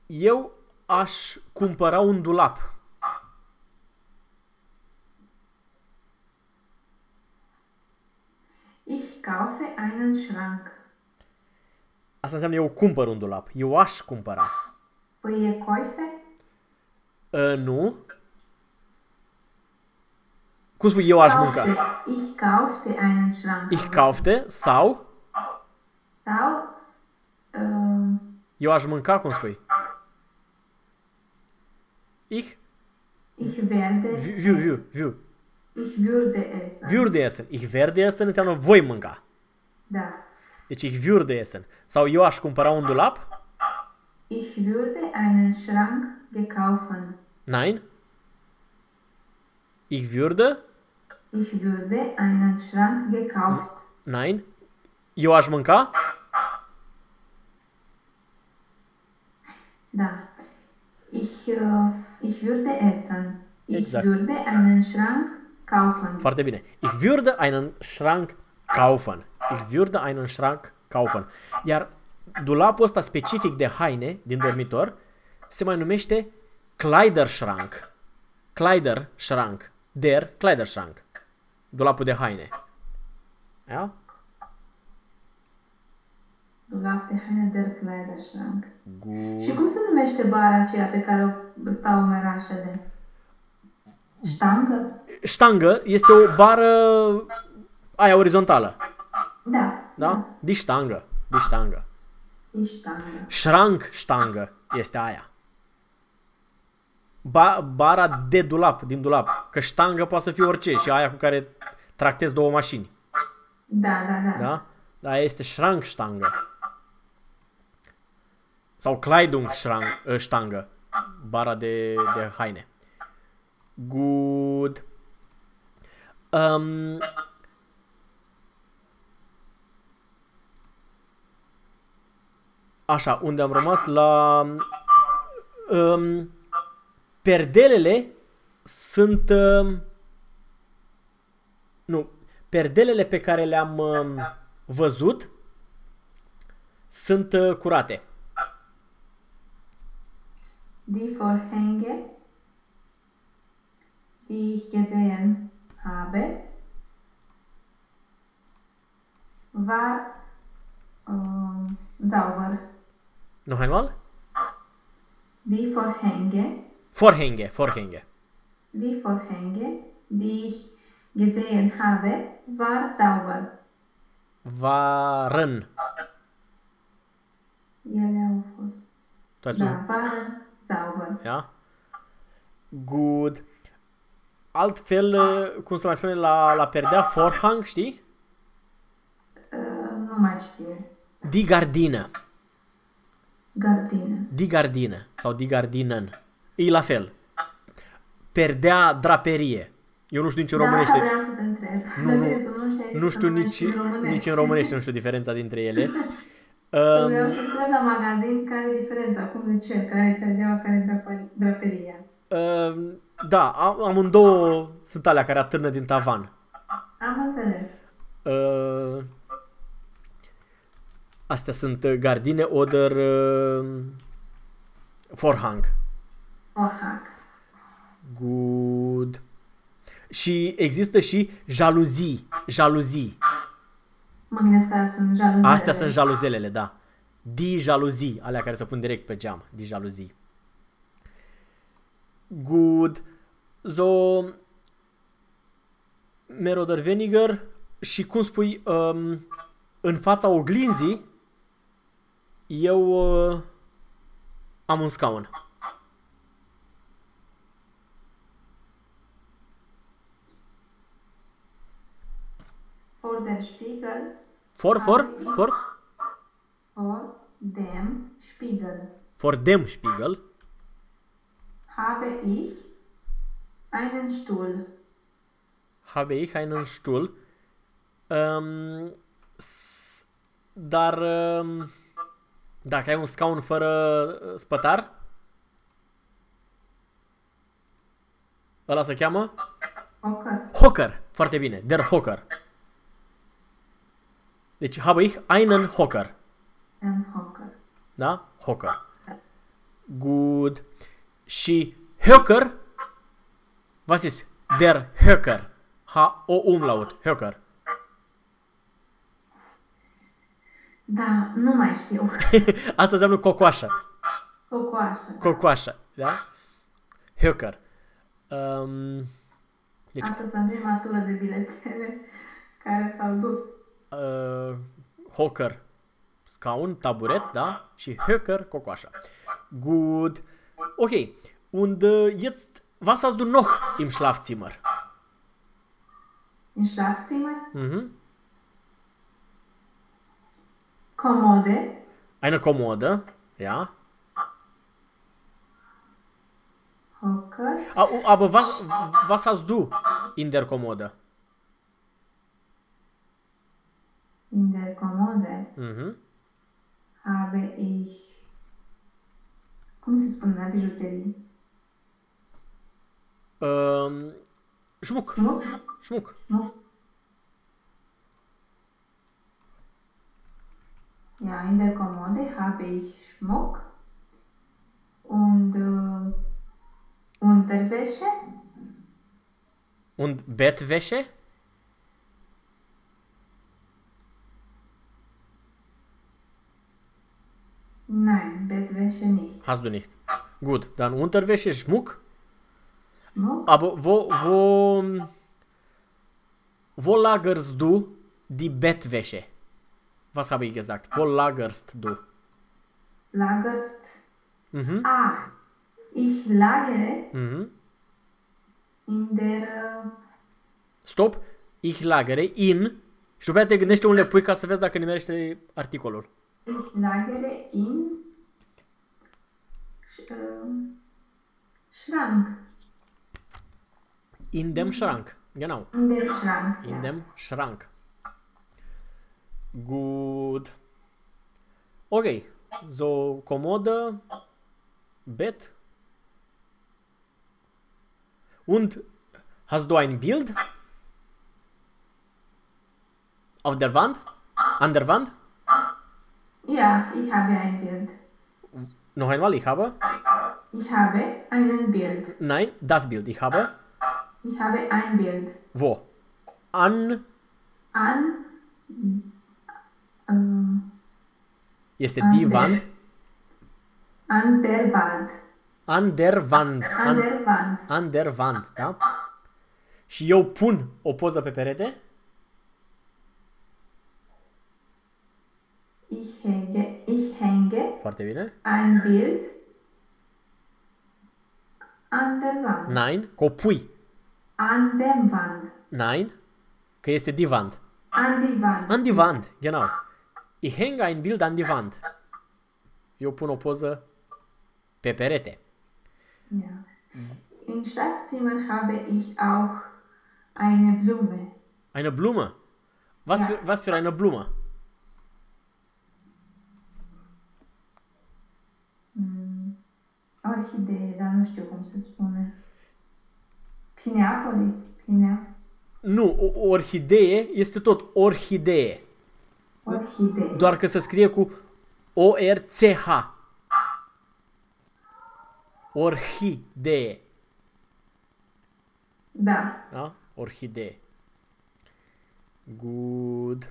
eu aș cumpăra un dulap. Ich kaufe einen Schrank. Asta înseamnă eu cumpăr un dulap. Eu aș cumpăra. Păi e coife? Uh, nu. Cum spui eu aș mânca? Ich kaufte einen Schrank. Ich kaufte sau Sau uh, eu aș mânca, cum spui? Ich ich werde viu, viu, viu. ich würde essen. Würde essen. Ich werde essen înseamnă voi mânca. Da. Deci ich würde essen. Sau eu aș cumpăra un dulap? Ich würde einen Schrank gekaufen. Nein. Ich würde? Ich würde einen Schrank gekauft. Nein. Eu aș mânca? Da. Ich, uh, ich würde essen. Ich Exact. würde einen Schrank kaufen. Foarte bine. Ich würde einen Schrank kaufen. Ich würde einen Schrank kaufen. Iar dulapul ăsta specific de haine din dormitor se mai numește Kleiderschrank. Kleiderschrank. Der Kleiderschrank. Dulapul de haine. Ja? Dulap de haine der Kleiderschrank. Good. Și cum se numește bara aceea pe care o stau merașele? Ștangă? Ștangă este o bară aia orizontală. Da. Da? Die Stange. Die Stange. E ștangă. Schrank Stange este aia. Ba, bara de dulap, din dulap. Că ștangă poate să fie orice și aia cu care tractezi două mașini. Da, da, da. Da? Dar aia este Schrankstange. Sau Kleidungsstange. Bara de, de haine. Good. Um, așa, unde am rămas? La... Um, perdelele sunt... Um, nu, perdelele pe care le-am um, văzut sunt uh, curate. Die Vorhänge, die ich gesehen habe, war ähm, sauber. Noch einmal? Die Vorhänge, Vorhänge, Vorhänge. die Vorhänge, die ich gesehen habe, war sauber. Waren. Ele au fost. Tu ai spus? Da, waren sauber. Ja? Good. altfel, uh, cum se mai spune la, la perdea, forhang, știi? Uh, nu mai știu. Di gardină. Gardină. Di gardină sau di gardinăn. E la fel. Perdea draperie. Eu nu știu nici în Da, românește. asta vreau să te întreb. Nu, nu. Vezi, tu știi Nu să știu numești nici, în românește. nici în românește, nu știu diferența dintre ele. [laughs] Vreau Um, să întreb la magazin care e diferența, cum de ce, care e perdeaua, care e drapă- draperia. um, da, am- amândouă sunt alea care atârnă din tavan. Am înțeles. Uh, astea sunt uh, gardine, oder uh, forhang. Forhang. Good. Și există și jaluzii. Jaluzii. Mă gândesc că sunt jaluzele. Astea sunt jaluzelele, da. Di jaluzii, alea care se pun direct pe geam. Di jaluzii. Good. Zo... Meroder vinegar și cum spui, um, în fața oglinzii eu uh, am un scaun. For der Spiegel. For, for, for, For dem Spiegel. for dem Spiegel. Habe ich einen Stuhl. Habe ich einen Stuhl. Um, s- dar um, dacă ai un scaun fără uh, spătar, ăla se cheamă Hocker. Hocker. Foarte bine. Der Hocker. Deci habe ich einen Hocker. Ein Hocker. Da? Hocker. Good. Și Höcker, was ist der Höcker? H o umlaut, Höcker. Da, nu mai știu. [laughs] Asta înseamnă cocoașă. Cocoașă. Cocoașă, da? Höcker. Um, deci, Asta sunt prima tură de biletele care s-au dus. uh, Hocker, scaun, taburet, da? Și Höcker, cocoașă. Good. Okay. Und uh, jetzt, was hast du noch im Schlafzimmer? În Schlafzimmer. Mhm. Comode. Eine Kommode, ja. Hocker. Ah, oh, Aber was, was hast du in der Kommode? In der Kommode Mhm. habe ich... Cum se spune la bijuterii? Ähm, Schmuck, Schmuck? Schmuck. Schmuck. Ja, in der Kommode habe ich Schmuck und äh, Unterwäsche. Und Bettwäsche? Nein, Bettwäsche nicht. Hast du nicht. Gut, dann Unterwäsche, Schmuck. Schmuck? Aber wo, wo, wo lagerst du die Bettwäsche? Was habe ich gesagt? Wo lagerst du? Lagerst. Mhm. Ah, ich lagere Mhm. in der... äh, Stop. Ich lagere in. Și după aia te gândește unde le pui ca să vezi dacă nimerește articolul. Ich lagere in Sch- äh, Schrank. In dem Schrank. Genau. In dem Schrank. In ja. dem Schrank. Gut. Okay. So, Kommode, Bett. Und hast du ein Bild? Auf der Wand? An der Wand? Ja, ich habe ein Bild. Noch einmal, ich habe? Ich habe ein Bild. Nein, das Bild. Ich habe? Ich habe ein Bild. Wo? An An este An die der- Wand. an der Wand. An der Wand. An An, der Wand. an der Wand, da? Și eu pun o poză pe perete? Ich hänge, ich hänge Foarte bine. ein Bild an der Wand. Nein, copui. an dem Wand. Nein, că este die Wand. An die Wand. An die Wand, genau. Ich hänge ein Bild an die Wand. Eu pun o poză pe perete. Ja. Im Schlafzimmer habe ich auch eine Blume. Eine Blume. Was, Ja. für, was für eine Blume? Orhidee, dar nu știu cum se spune. Pineapolis, pinea, Nu, o o orhidee este tot orhidee. Orhidee. Doar că se scrie cu O-R-C-H. Orhidee. Da. Da? Orhidee. Good.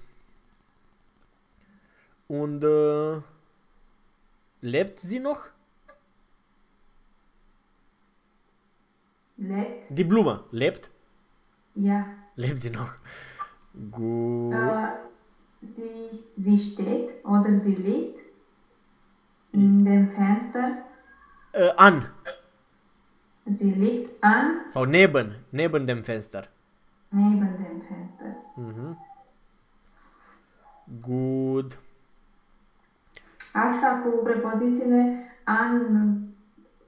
Und äh, lebt sie noch? Lebt, Die Blume lebt? ja. Lebt sie noch? Gut. Äh, sie, sie steht oder sie liegt in dem Fenster. Äh, an. Sie liegt an Sau neben. Neben dem Fenster. neben dem Fenster. Good. Asta cu prepozițiile an,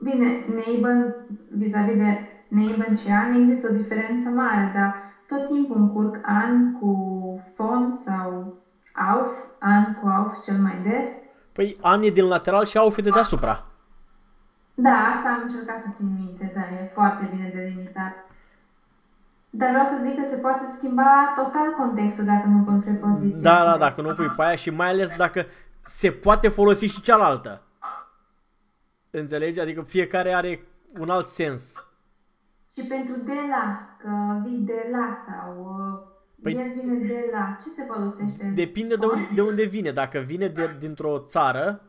bine, neighbor, vis-a-vis de neighbor și an, există o diferență mare, dar tot timpul încurc an cu font sau auf, an cu auf cel mai des. Păi an e din lateral și auf e de deasupra. Da, asta am încercat să țin minte, da, e foarte bine delimitat. Dar vreau să zic că se poate schimba total contextul dacă nu pun prepoziții. Da, da, dacă nu pui pe aia și mai ales dacă se poate folosi și cealaltă. Înțelegi? Adică fiecare are un alt sens. Și pentru de la, că vii de la sau Păi- păi, el vine de la, ce se folosește? Depinde de, un, de unde vine. Dacă vine de, dintr-o țară,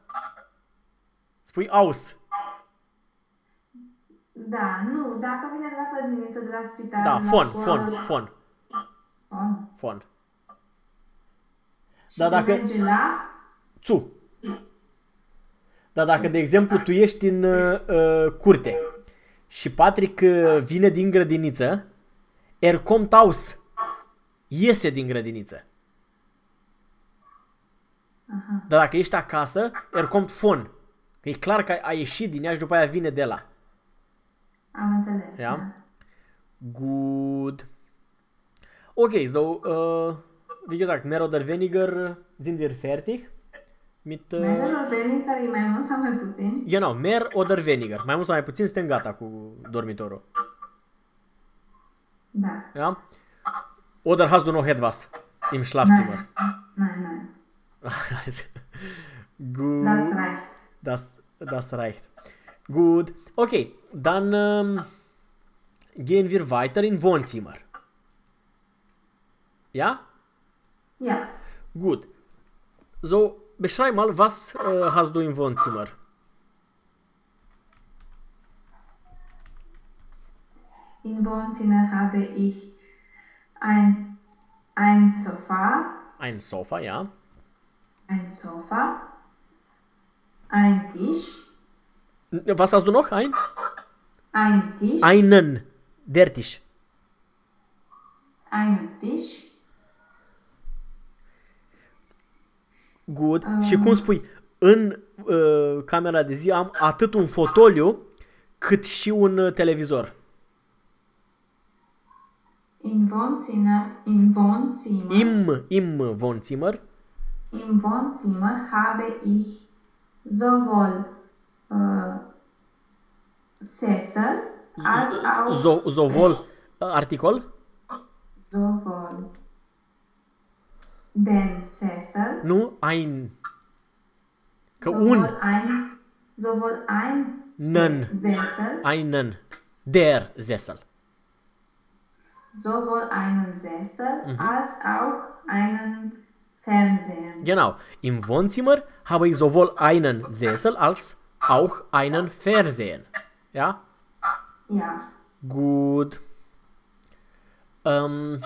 spui aus. Da, nu, dacă vine de la clădiniță, de la spital, Da, de la fon, școală, fon, fon, fon. fon. Și Da, când dacă- merge la, Tu. Dar dacă, de exemplu, tu ești în uh, uh, curte și Patrick uh, vine din grădiniță, er kommt aus. Iese din grădiniță. Aha. Dar dacă ești acasă, er kommt von. Că e clar că a ieșit din ea și după aia vine de la. am înțeles. Ja. Da. Gut. Okay, so, uh, wie gesagt, mehr oder weniger sind wir fertig. Mit, uh, Metalul venic care e mai mult sau mai puțin? genau, mehr oder weniger. Mai mult sau mai puțin suntem gata cu dormitorul. Da. Ja? Oder hast du noch etwas im Schlafzimmer? Nein, nein. Alles. [laughs] Gut. Das reicht. Das, das reicht. Gut. Okay, dann ähm, gehen wir weiter in Wohnzimmer. Ja? Ja. Gut. So, beschreib mal, was äh, hast du im Wohnzimmer? Im Wohnzimmer habe ich ein, ein Sofa, Ein Sofa, ja. ein Sofa, ein Tisch, N- Was hast du noch? Ein? ein Tisch, Einen. Der Tisch. ein Tisch, Good. Și cum spui, în uh, camera de zi am atât un fotoliu cât și un uh, televizor. im Wohnzimmer, im Wohnzimmer, Im, im Wohnzimmer. im Wohnzimmer habe ich sowohl äh, Sessel als auch So, sowohl uh, articol, sowohl den Sessel, nu ein. Că sowohl un, ein, sowohl ein Nen. Sessel, einen, der Sessel. Sowohl einen Sessel als auch einen Fernseher. Genau. Im Wohnzimmer habe ich sowohl einen Sessel als auch einen Fernseher. Ja? Ja, Gut. Um,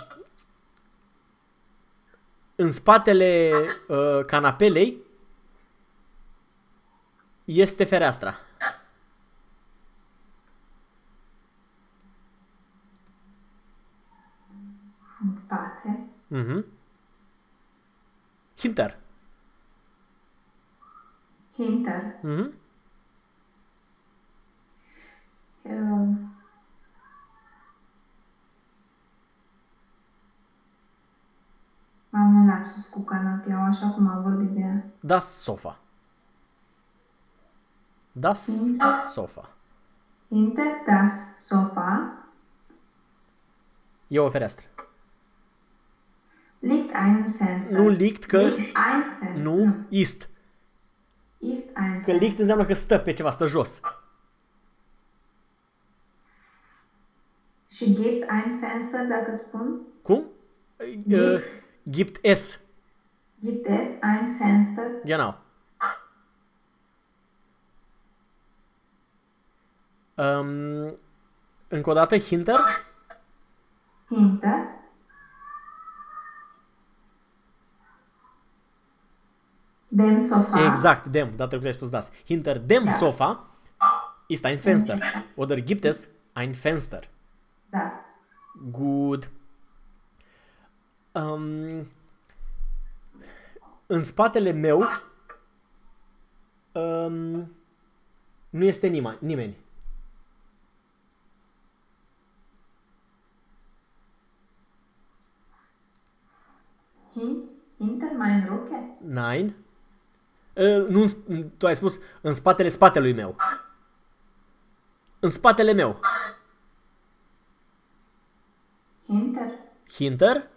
în spatele uh, canapelei este fereastra. Mhm. Hinter. hinter, Mhm. uh, am un lapsus cu canapeaua, așa cum am vorbit de ea. Das Sofa. Das Hinter. Sofa. Hinter das Sofa E o fereastră. Liegt ein Fenster. Nu liegt că... Liegt ein Fenster. Nu, ist. Ist ein Că liegt înseamnă că stă pe ceva, stă jos. Și gibt ein Fenster, dacă spun. Cum? Gibt. Uh, gibt es. Gibt es ein Fenster? Genau. Um, încă o dată, hinter. Hinter. Dem Sofa. Exact, dem. Data trecută ai spus das. Hinter dem Da. Sofa ist ein Fenster. Oder gibt es ein Fenster. Da. Good. Um, în spatele meu um, nu este nima, nimeni. Hin hinter mein Rücken. Nein. Uh, nu, în sp- tu ai spus în spatele spatelui meu. În spatele meu. Hinter. Hinter.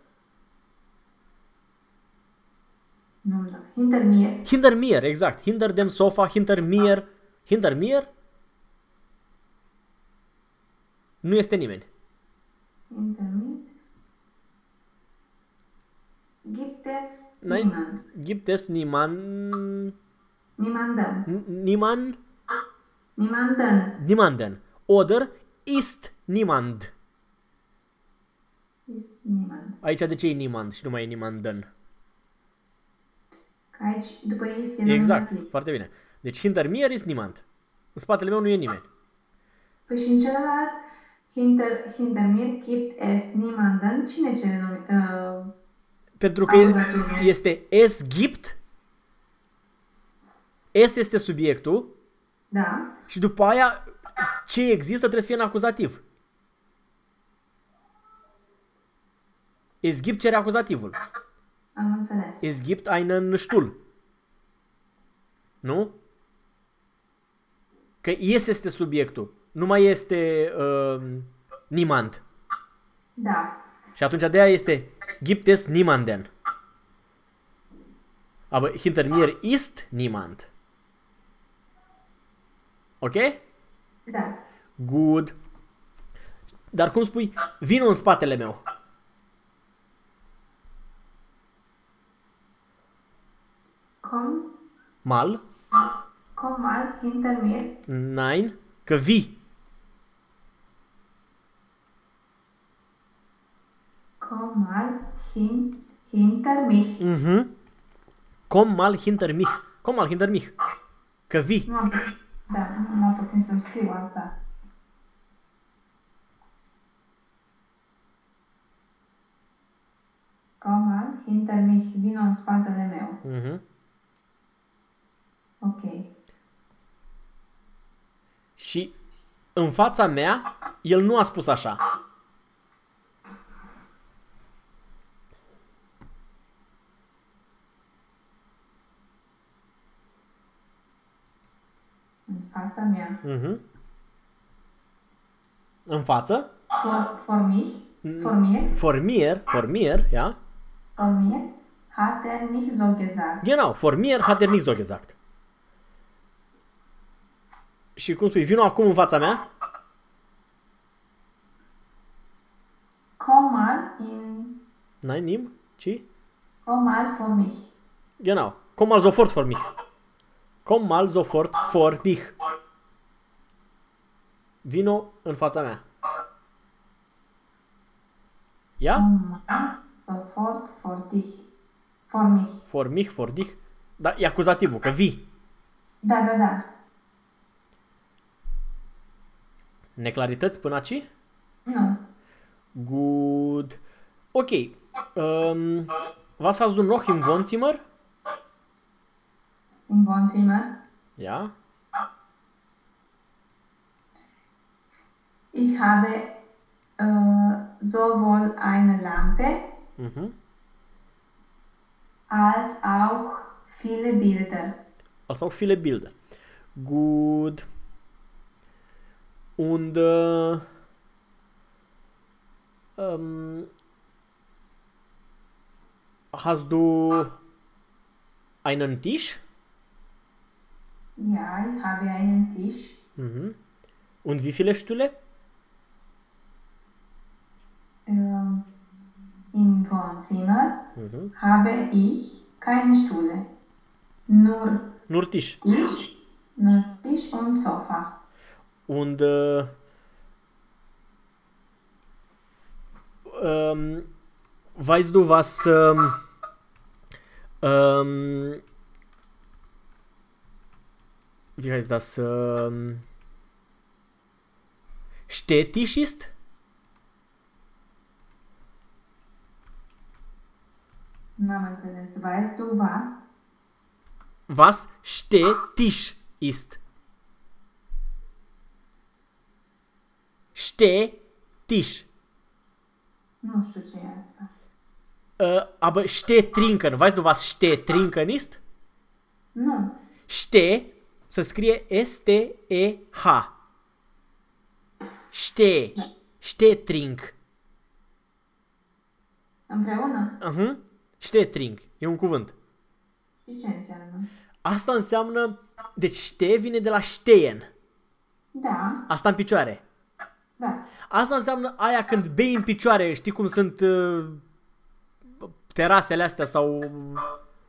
Nu, da. Hinter mir. Hinter mir, exact. Hinter dem Sofa, hinter mir. Hinter mir. Nu este nimeni. Hinter mir. Gibt es Nein. niemand? Gibt es niemand, Niemanden. niemand, Niemanden. niemanden. Oder ist niemand. Ist niemand. Aici de ce e niemand și nu mai e niemanden? Că aici, după este numele Exact, clip. foarte bine. Deci hinter mir ist niemand. În spatele meu nu e nimeni. Păi și în celălalt, hinter, hinter mir gibt es niemanden. Cine cere nume? Uh, Pentru că Acuzativ. este es gibt, es este subiectul da. și după aia ce există trebuie să fie în acuzativ. Es gibt cere acuzativul. Am înțeles. Es gibt einen Stuhl. Nu? Că es este subiectul. Nu mai este uh, niemand. Da. Și atunci de aia este gibt es niemanden. Aber hinter mir ist niemand. Ok? Da. Good. Dar cum spui, vino în spatele meu. Komm, Mal? komm mal hinter mir. Nein. Că vii. Komm mal hin, hinter mich. Mhm. Komm mal hinter mich. Komm mal hinter mich. Că vii. Nu am puțin. Da, nu am puțin să-mi scriu asta. Komm mal hinter mich. Vino în spatele meu. Mhm. Ok. Și în fața mea, el nu a spus așa. Fața mea. Mhm. În față, For, for mich. For mir. vor mir, vor mir, ja? For mir. Hat er nicht so gesagt. Genau, vor mir hat er nicht so gesagt. Și cum spui, vino acum în fața mea? Komm mal in. Nein, nim, ci? Komm mal vor mich. Genau, komm mal sofort vor mich. Komm mal sofort vor mich. Vino în fața mea. Ja? Komm mal sofort vor dich. Vor mich. For mich, for dich. Da, e acuzativul, că vii. Da, da, da. Neclarități până aici? Nu. Good. Ok. Ähm, was hast du noch im Wohnzimmer? Im Wohnzimmer. Ja. Ich habe äh, sowohl eine Lampe Mhm. als auch viele Bilder. Also auch viele Bilder. Gut. Und äh, ähm, hast du einen Tisch? Ja, ich habe einen Tisch. Mhm. Und wie viele Stühle? Ähm, Im Wohnzimmer Mhm. habe ich keine Stühle. Nur Nur Tisch. Tisch, nur Tisch und Sofa. Und äh, ähm, weißt du, was ähm, ähm, wie heißt das? Ähm, Stehtisch ist? N-am înțeles. Weißt du was? Was Stehtisch ist? Stehtisch. Nu știu ce e asta. Äh, aber Stehtrinken. Weißt du, was Stehtrinken ist? Nu. Ste se scrie S-T-E-H. Ste. Ste trink. Împreună? Uh-huh. Ste trink. E un cuvânt. Și ce înseamnă? Asta înseamnă... Deci ste vine de la steen. Da, Asta în picioare. da. Asta înseamnă aia când bei în picioare. Știi cum sunt uh, terasele astea sau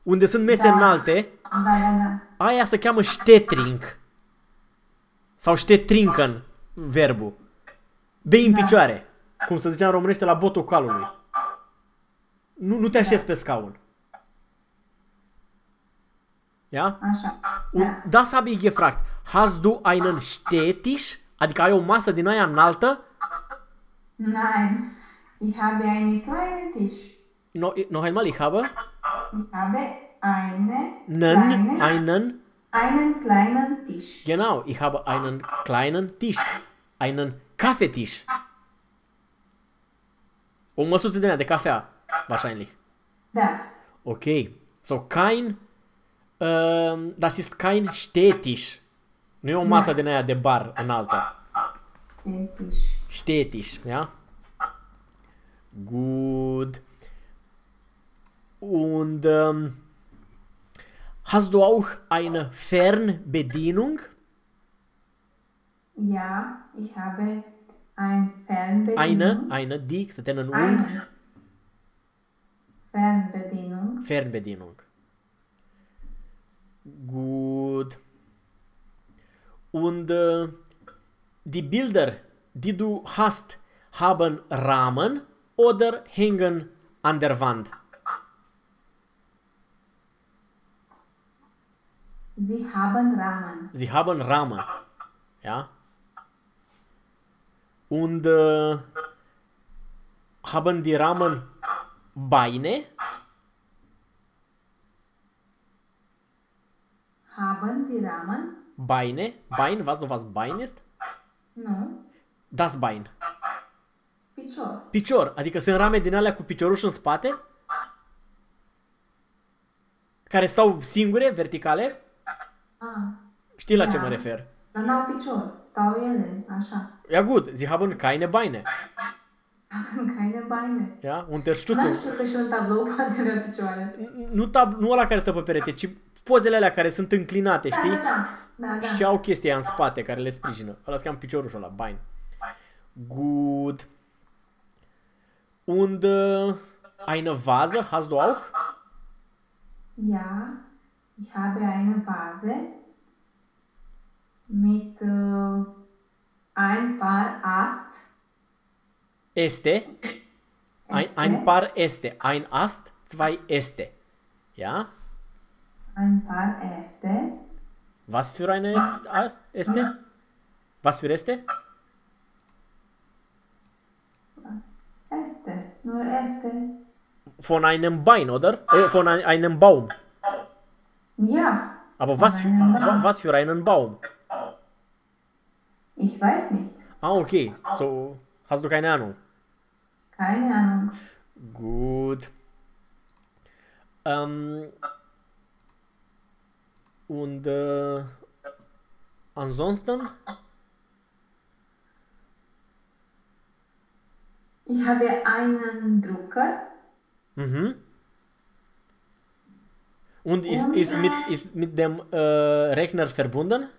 unde sunt mese Da. înalte. Da, da, da. Aia se cheamă ștetrink. Sau ștetrinken, verbul. Bei în Da. picioare. Cum se zicea în românește la botul calului. Nu, nu te așezi pe scaun. Ja? Așa. Und Da. das habe ich gefragt. Hast du einen Stehtisch? Adică ai o masă din aia înaltă? Nein. Ich habe einen kleinen Tisch. No, noch einmal, ich habe Ich habe eine nen, kleine, einen, einen kleinen Tisch. genau, ich habe einen kleinen Tisch. Einen Kaffeetisch. O măsuță de cafea, wahrscheinlich. Da. Okay. So kein, ähm, das ist kein Stehtisch. Nu e o masă din aia de bar înaltă. Den Tisch. Stehtisch, ja? Gut. Und ähm, hast du auch eine Fernbedienung? Ja, ich habe ein Fernbedienung. Eine, eine, die, să te un ung, Eine Fernbedienung. Fernbedienung. Gut. Und äh, die Bilder, die du hast, haben Rahmen oder hängen an der Wand? Sie haben Rahmen. Sie haben Rahmen. Ja. Und äh, haben die Rahmen Beine? Haben die Rahmen? Beine? Bein? Weißt du, was Bein ist? Nu. Das Bein. Picior. Picior. Adică sunt rame din alea cu picioruș în spate? Care stau singure, verticale? Ah, Știi la ce Da. mă refer? dar n-au picior. Stau ele, așa. Ja gut, sie haben keine Beine. Keine [laughs] Beine. Ja, Nu Unterstützung. știu că și un tablou poate avea picioare. Nu, tab- nu ăla care stă pe perete, ci pozele alea care sunt înclinate, Da, știi? da, da. Da, da. Și au chestia aia în spate care le sprijină. Ăla se cheamă piciorușul ăla, Bein. Good. Und äh, eine Vase hast du auch? Ja, ich habe eine Vase mit äh, ein paar Ast. Este. Ein, ein paar Äste. Ein Ast, zwei Äste. Ja? Ein paar Äste. Was für eine Ast- Äste? Was für Äste? Äste. Nur Äste. von einem Bein, oder? Äh, von ein, einem Baum. Ja, Aber was für, was für einen Baum? ich weiß nicht. Ah, okay. So, hast du keine Ahnung. Keine Ahnung. Gut. Ähm, und äh, ansonsten? Ich habe einen Drucker. Mhm. Und ist, Und- ist, mit, ist mit dem äh, Rechner verbunden?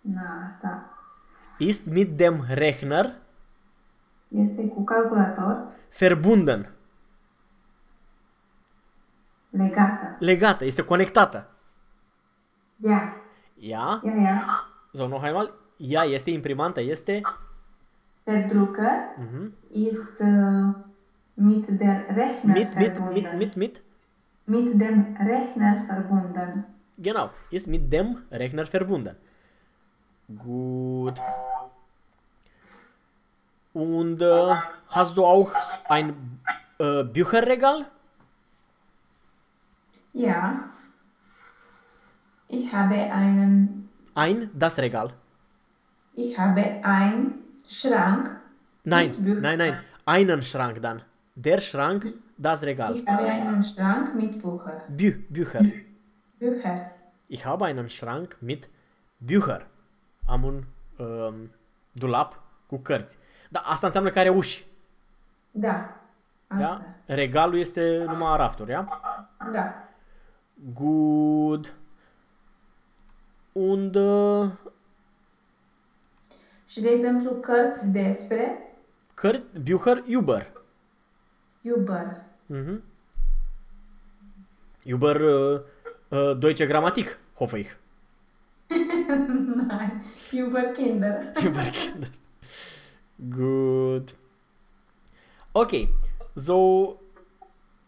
Na, asta Ist mit dem Rechner este cu calculator verbunden. legată. Legată, este conectată. Ja, Ja? ja, ja. So, noch einmal. Ea este imprimantă, este... Der Drucker Mhm. ist äh, mit der Rechner Mit, mit, verbunden. mit, mit, mit. Mit dem Rechner verbunden. Genau, ist mit dem Rechner verbunden. Gut. Und äh, hast du auch ein äh, Bücherregal? Ja. Ich habe einen, Ein, das Regal. ich habe einen Schrank. Nein, Mit nein, nein. Einen Schrank dann. Der Schrank, das Regal. Ich habe einen Schrank mit Büchern. Bü Bücher. Bücher. Ich habe einen Schrank mit Bücher. Am un um, dulap cu cărți. Dar asta înseamnă că are uși. Da. Asta. Ja? Regalul este numai rafturi, ja? Da. Gut. Und uh, Și de exemplu cărți despre cărți, Bücher über. Iubăr. Mhm. Über uh, uh, Deutsche Grammatik, hoffe ich. [laughs] Nein, iubăr Kinder. [laughs] Über Kinder. Gut. Okay, so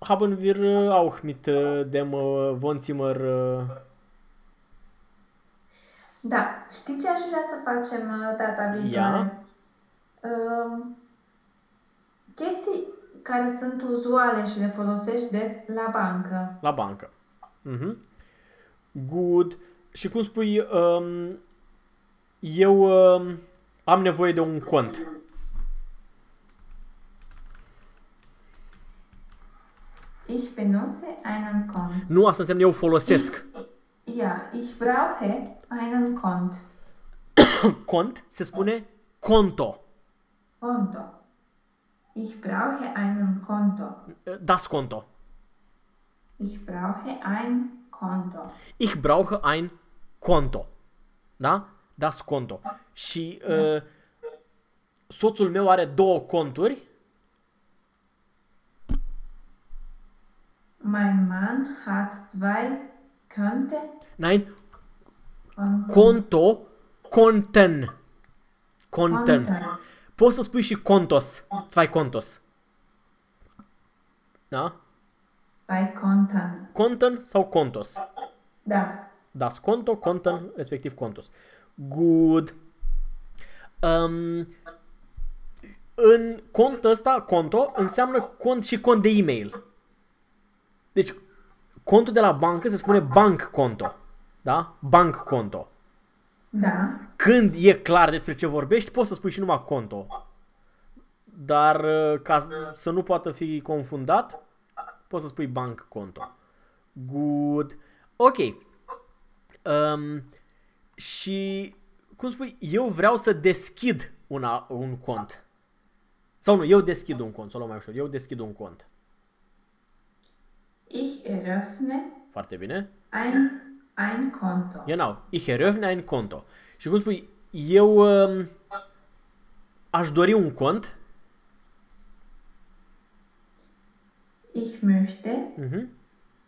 haben wir äh, auch mit äh, dem äh, Wohnzimmer äh, Da, știți ce aș vrea să facem uh, data viitoare? Ia. Um, chestii care sunt uzuale și le folosești des la bancă. la bancă. Mhm. Good. Și cum spui, um, eu um, am nevoie de un cont. Ich benutze einen Kont. Nu asta înseamnă eu folosesc. Ja, ich brauche einen Kont. [coughs] Cont se spune conto. Konto. Ich brauche einen Konto. Das Konto. Ich brauche ein Konto. Ich brauche ein Konto. Da? Das Konto. Și uh, soțul meu are două conturi. Mein Mann hat zwei Konte. Nein, Konten. conto, conten. Conten. Konten. Poți să spui și contos. Zwei contos. Da? Zwei Konten. Conten sau contos. Da. Das Konto, Konten, respectiv contos. Good. Um, în cont ăsta, conto, înseamnă cont și cont de e-mail. Deci, contul de la bancă se spune bank conto. Da? Bank conto. Da. Când e clar despre ce vorbești, poți să spui și numai conto. Dar uh, ca să nu poată fi confundat, poți să spui bank conto. Good. Ok. Um, și, cum spui, eu vreau să deschid una, un cont. Sau nu, eu deschid un cont, să o luăm mai ușor. Eu deschid un cont. Ich eröffne Foarte bine. ein, ein Konto. Genau. Ich eröffne ein Konto. Și cum spui, eu um, aș dori un cont. Ich möchte Mhm.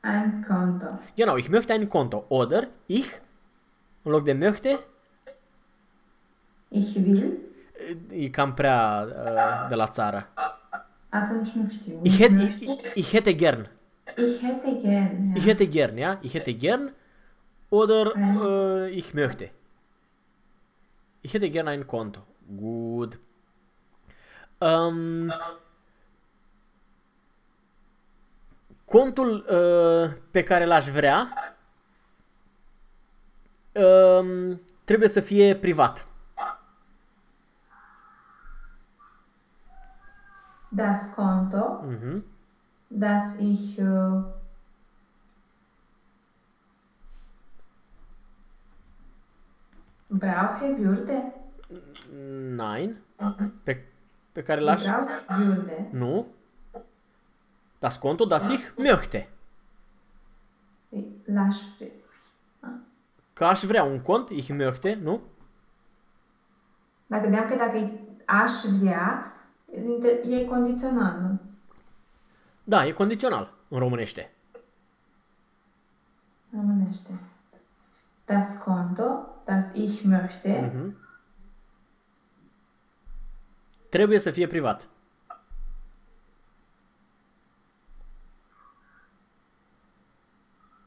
ein Konto. Genau, ich möchte ein Konto. Oder ich, în loc de möchte, Ich will. e cam prea uh, de la țară. Atunci nu știu. Ich Ich hätte, möchte. ich, ich hätte gern. Ich hätte gern. Ja. Ich hätte gern, ja? Ich hätte gern. Oder äh, ich möchte. Ich hätte gerne ein Konto. Gut. Ähm, contul uh, pe care l-aș vrea uh, trebuie să fie privat. Das Konto, mhm. das ich uh, brauche, würde. Nein. Pe, pe care Ich l-aș... brauche, würde. Nu. Das Konto, das ich möchte. Laș. Că aș vrea un cont, ich möchte, nu? Dacă credeam că dacă e aș vrea, e condițional, nu? Da, e condițional în românește. Românește. Das Konto, das ich möchte, Mhm. Trebuie să fie privat.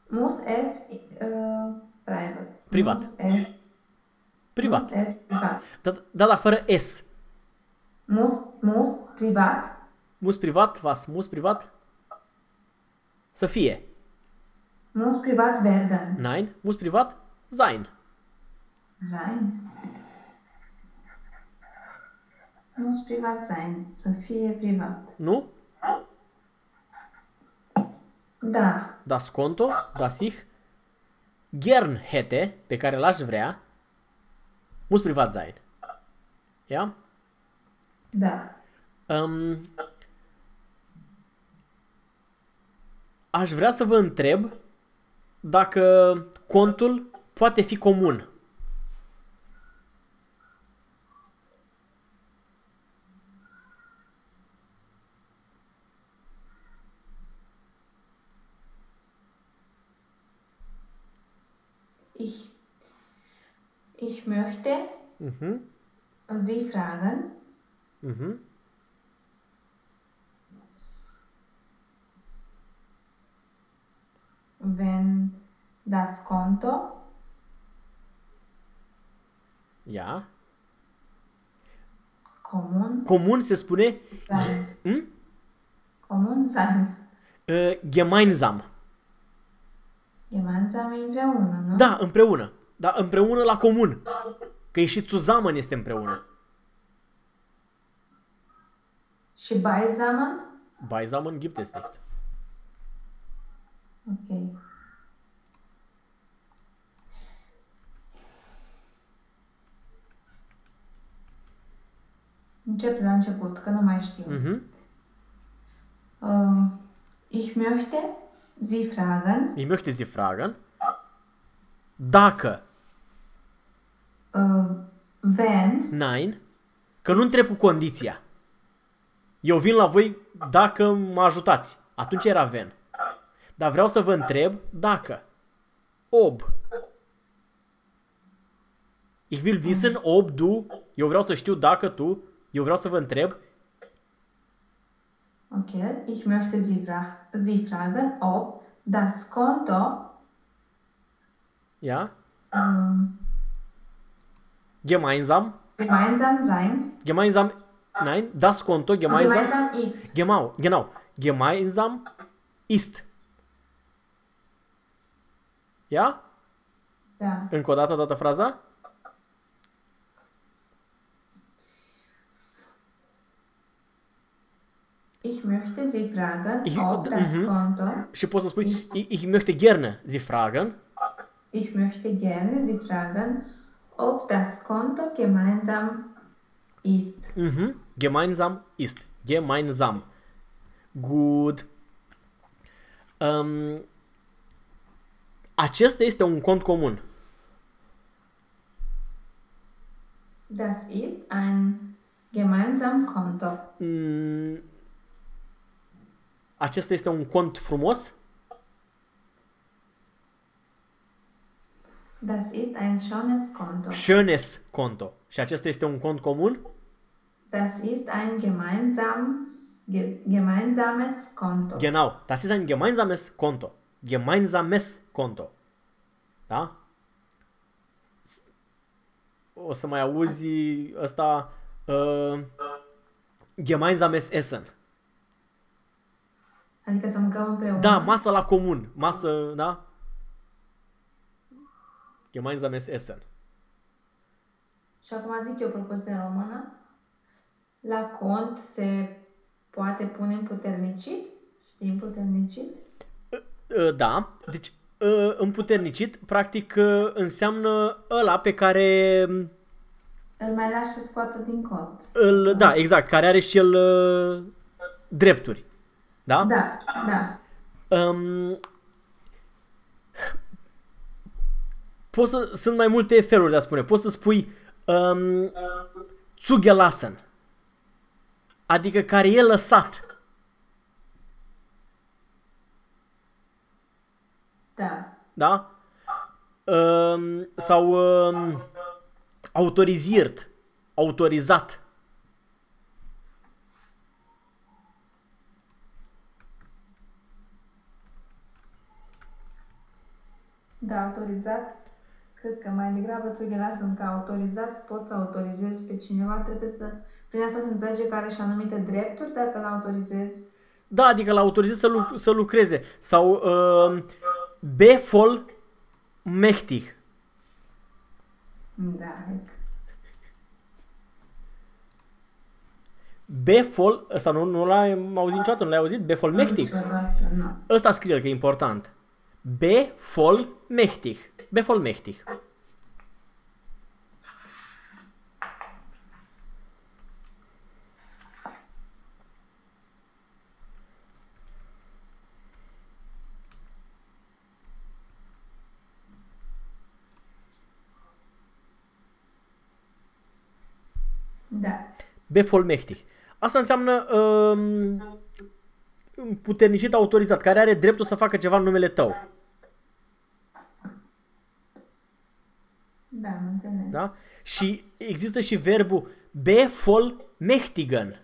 muss es äh, private. Privat. Muss es, Privat. Muss es privat. Da, da, da, fără S. Muss, muss privat. Mus privat, was mus privat? Să fie. Muss privat werden. Nein, mus privat, sein. Sein. Muss privat sein. Să fie privat. Nu? Da. Das Konto, das ich gern hätte, pe care l-aș vrea, mus privat sein. Ja? Da. Um, aș vrea să vă întreb dacă contul poate fi comun. Ich möchte Mhm. Sie fragen, Mhm. wenn das Konto Ja. kommun Comun se spune sein. hm? Comun sein. uh, gemeinsam. Gemeinsam împreună, nu? Da, împreună. Da, împreună la comun. Că e și zusammen este împreună. Și beisammen? Beisammen gibt es nicht. Ok. Încep de la început, că nu mai știu. Mhm. Uh, ich möchte Sie fragen, Ich möchte Sie fragen, dacă, uh, wenn nein, că nu întreb cu condiția. Eu vin la voi dacă mă ajutați. Atunci era ven. Dar vreau să vă întreb dacă. Ob. Ich will wissen ob du. Eu vreau să știu dacă tu. Eu vreau să vă întreb. Ok, ich möchte Sie, fra Sie fragen, ob das Konto Ja? ähm, Gemeinsam. gemeinsam sein, Gemeinsam. Nein, das Konto gemeinsam. gemeinsam ist. Genau, genau. Gemeinsam ist. Ja? Da. Încă o dată toată fraza? Ich möchte Sie fragen, Ich- ob das mhm. Konto, Și poți să spui, ich, ich möchte gerne Sie fragen. ich möchte gerne Sie fragen, ob das Konto gemeinsam ist. Mhm. Gemeinsam ist. Gemeinsam. Good. Um, acesta este un cont comun. Das ist ein gemeinsam Konto. Mm, acesta este un cont frumos? Das ist ein schönes Konto. Schönes Konto. Și acesta este un cont comun? Das ist ein gemeinsames, ge gemeinsames Konto. Genau. Das ist ein gemeinsames Konto. Gemeinsames Konto. Da? O să mai auzi ăsta uh, gemeinsames Essen. Adică să mâncăm împreună. Da, masă la comun. Masă, da? Gemeinsames Essen. Și acum zic eu propoziție în română. La cont se poate pune împuternicit? Știi împuternicit? Uh, Da, deci uh, împuternicit, practic, uh, înseamnă ăla pe care Îl mai lași să scoată din cont. îl, da, exact, care are și el uh, drepturi. Da? Da, da. Um, poți să, sunt mai multe feluri de a spune. Poți să spui um, zugelassen. Adică care e lăsat. Da. Da? Um, sau um, autoriziert. Autorizat. Da, autorizat. Cred că mai degrabă țughelea sunt ca autorizat, pot să autorizezi pe cineva, trebuie să... Prin asta se înțelege că are și anumite drepturi dacă îl autorizezi. Da, adică l autorizezi să, lu- să lucreze. Sau um, befol mächtig. Da, hai. Befol, ăsta nu, nu l-ai auzit niciodată, nu l-ai auzit? Befol mächtig. Niciodată, nu. Ăsta scrie că e important. Befol mächtig. Befol mächtig. Da. Befolmechtig. Asta înseamnă um, puternicit autorizat, care are dreptul să facă ceva în numele tău. Da, am înțeles. Da? Și există și verbul befolmächtigen.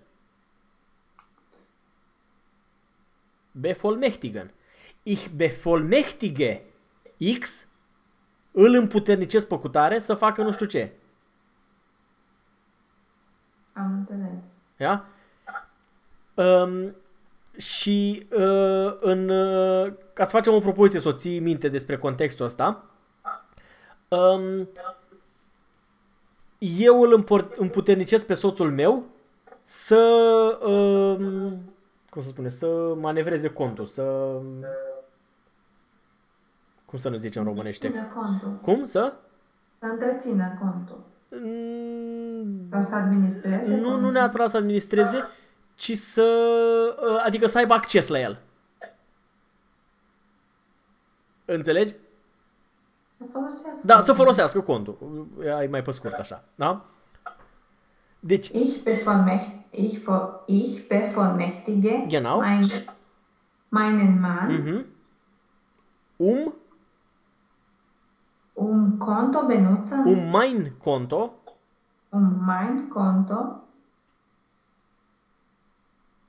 Befolmächtigen. Ich befolmächtige X îl împuternicesc pe cutare să facă nu știu ce. Am înțeles. Da? Um, și uh, în, uh, ca să facem o propoziție, să o ții minte despre contextul ăsta, um, eu îl împor- împuternicesc pe soțul meu să, um, cum să spune, să manevreze contul, să... Cum să nu zicem în românește? Țină contul. Cum? Să? Să întrețină contul. Mm, Sau să administreze Nu, contul. nu neapărat să administreze, ci să, uh, adică să aibă acces la el. Înțelegi? Să folosească. Da, să folosească contul. Ai mai pe scurt așa, da? Deci, Ich bevollmächt, ich, ich bevollmächtige Genau. mein, meinen Mann, mhm. um, um Konto benutzen, um mein Konto, um mein Konto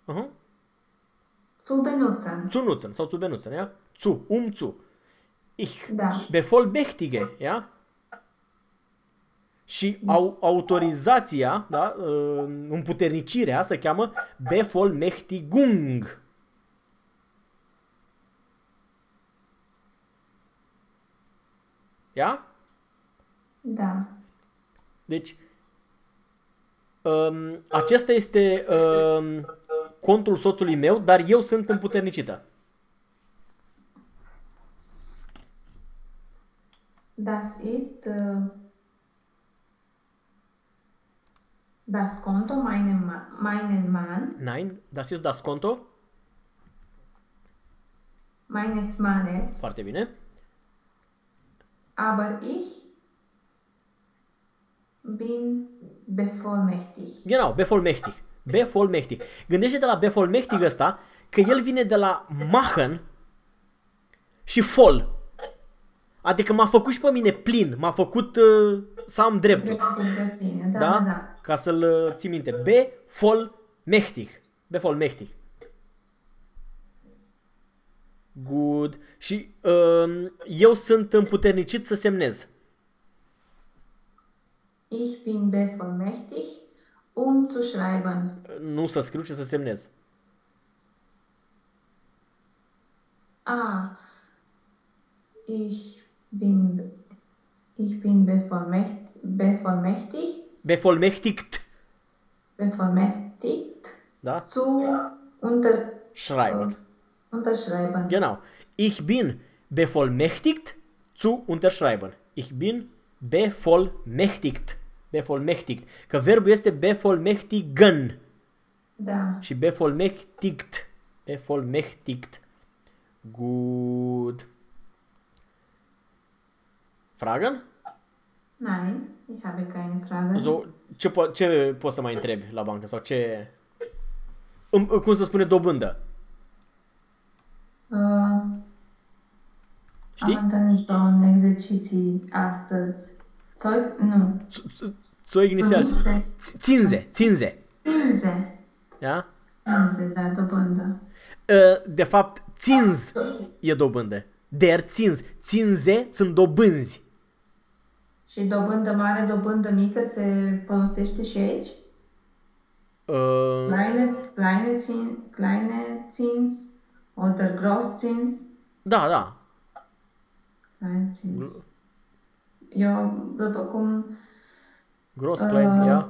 uh-huh, zu benutzen. zu nutzen sau zu benutzen, ja? Zu, um zu. Ich Da. bevollmächtige, ja? Și au, autorizația, da, uh, împuternicirea se cheamă bevollmächtigung. Ja? Da. Deci, um, acesta este um, contul soțului meu, dar eu sunt împuternicită. Das ist äh, das Konto meinen, Ma meinen Mann, Nein, das ist das Konto. meines Mannes, Foarte bine. aber ich bin bevollmächtigt. Genau, bevollmächtig. Bevollmächtig. Gândește-te la bevollmächtig ăsta, că el vine de la machen și fol. Adică m-a făcut și pe mine plin, m-a făcut uh, să am dreptul. Drepturi de pline, da, Da? da, da. Ca să-l uh, ții minte. Bevollmächtig. Bevollmächtig. Good. Și um, eu sunt împuternicit să semnez. Ich bin bevollmächtigt, um zu schreiben. Nu să scriu, ci să semnez. Ah, ich bin, ich bin bevollmächt, bevollmächtigt, Bevollmächtigt. bevollmächtigt Da? zu unter, Schreiben. unterschreiben. Genau. Ich bin bevollmächtigt zu unterschreiben. Ich bin bevollmächtigt. Bevollmächtigt. Că verbul este bevollmächtigen Da. și bevollmächtigt. Bevollmächtigt. Good. Fragen? Nein, ich habe keine Fragen. So, ce, po- ce poți să mai întrebi la bancă sau ce... Îm- Cum să spune dobândă? Uh, Știi? Am întâlnit-o în exerciții astăzi. Zeug, nu, Țoignisează. Ținze. Ținze. Ținze. Ținze. Da? Ținze, da, dobândă. Uh, De fapt, ținz e dobândă. Der ținz. Ținze sunt dobânzi. Și dobândă mare, dobândă mică se folosește și aici? Uh, Kleine, kleine, Zin, kleine Zins oder Großzins? Da, da. Kleine Zins. Eu, după cum, Gros, Uh, klein, ia.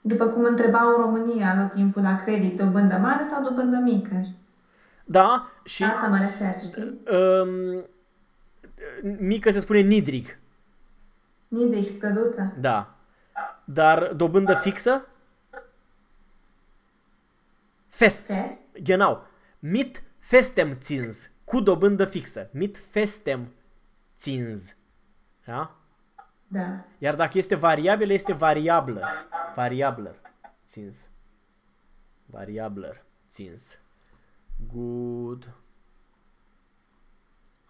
după cum întrebau în România tot timpul la credit, dobândă mare sau dobândă mică? Da, și Asta mă refer, știi? um, mică se spune nidrig. Niedrig, scăzută. Da. Dar dobândă fixă? Fest. Fest? Genau. Mit festem ținz. Cu dobândă fixă. Mit festem ținz. Da? Da. Iar dacă este variabilă, este variablă. Variablă. Țins. Variablă. Țins. Good.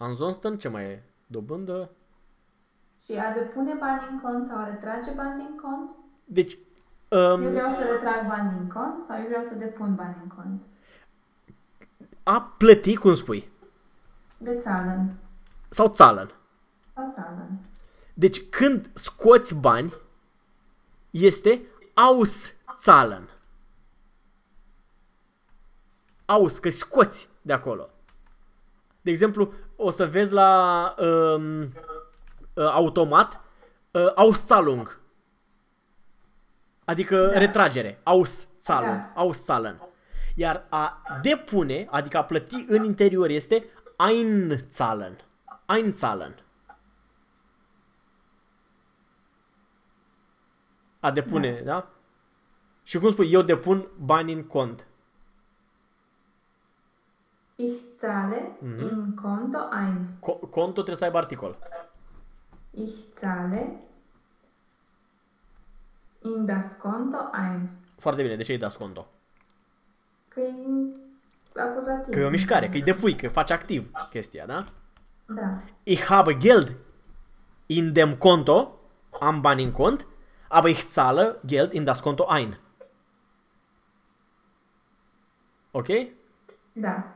Ansonsten, ce mai e? Dobândă? Și a depune bani în cont sau a retrage bani din cont? Deci, Eu um, vreau să retrag bani din cont sau eu vreau să depun bani în cont? a plăti, cum spui? Bezahlen. Sau țalăn. Sau zahlen. Deci când scoți bani, este auszahlen. Aus, că scoți de acolo. De exemplu, o să vezi la um, uh, automat uh, Auszahlung. Adică Da. retragere. Auszahlung. Da. Auszahlen. Iar a depune, adică a plăti în interior este Einzahlen. Einzahlen. A depune, da? da? Și cum spui, eu depun bani în cont. Ich zahle in Konto ein. Co- contul trebuie să aibă articol. Ich zahle in das Konto ein. Foarte bine, de ce îi dați conto? Că e acuzativ. Că e o mișcare, că îi depui, că faci activ chestia, da? Da. Ich habe Geld in dem Konto, am bani în cont, aber ich zahle Geld in das Konto ein. Ok? Da.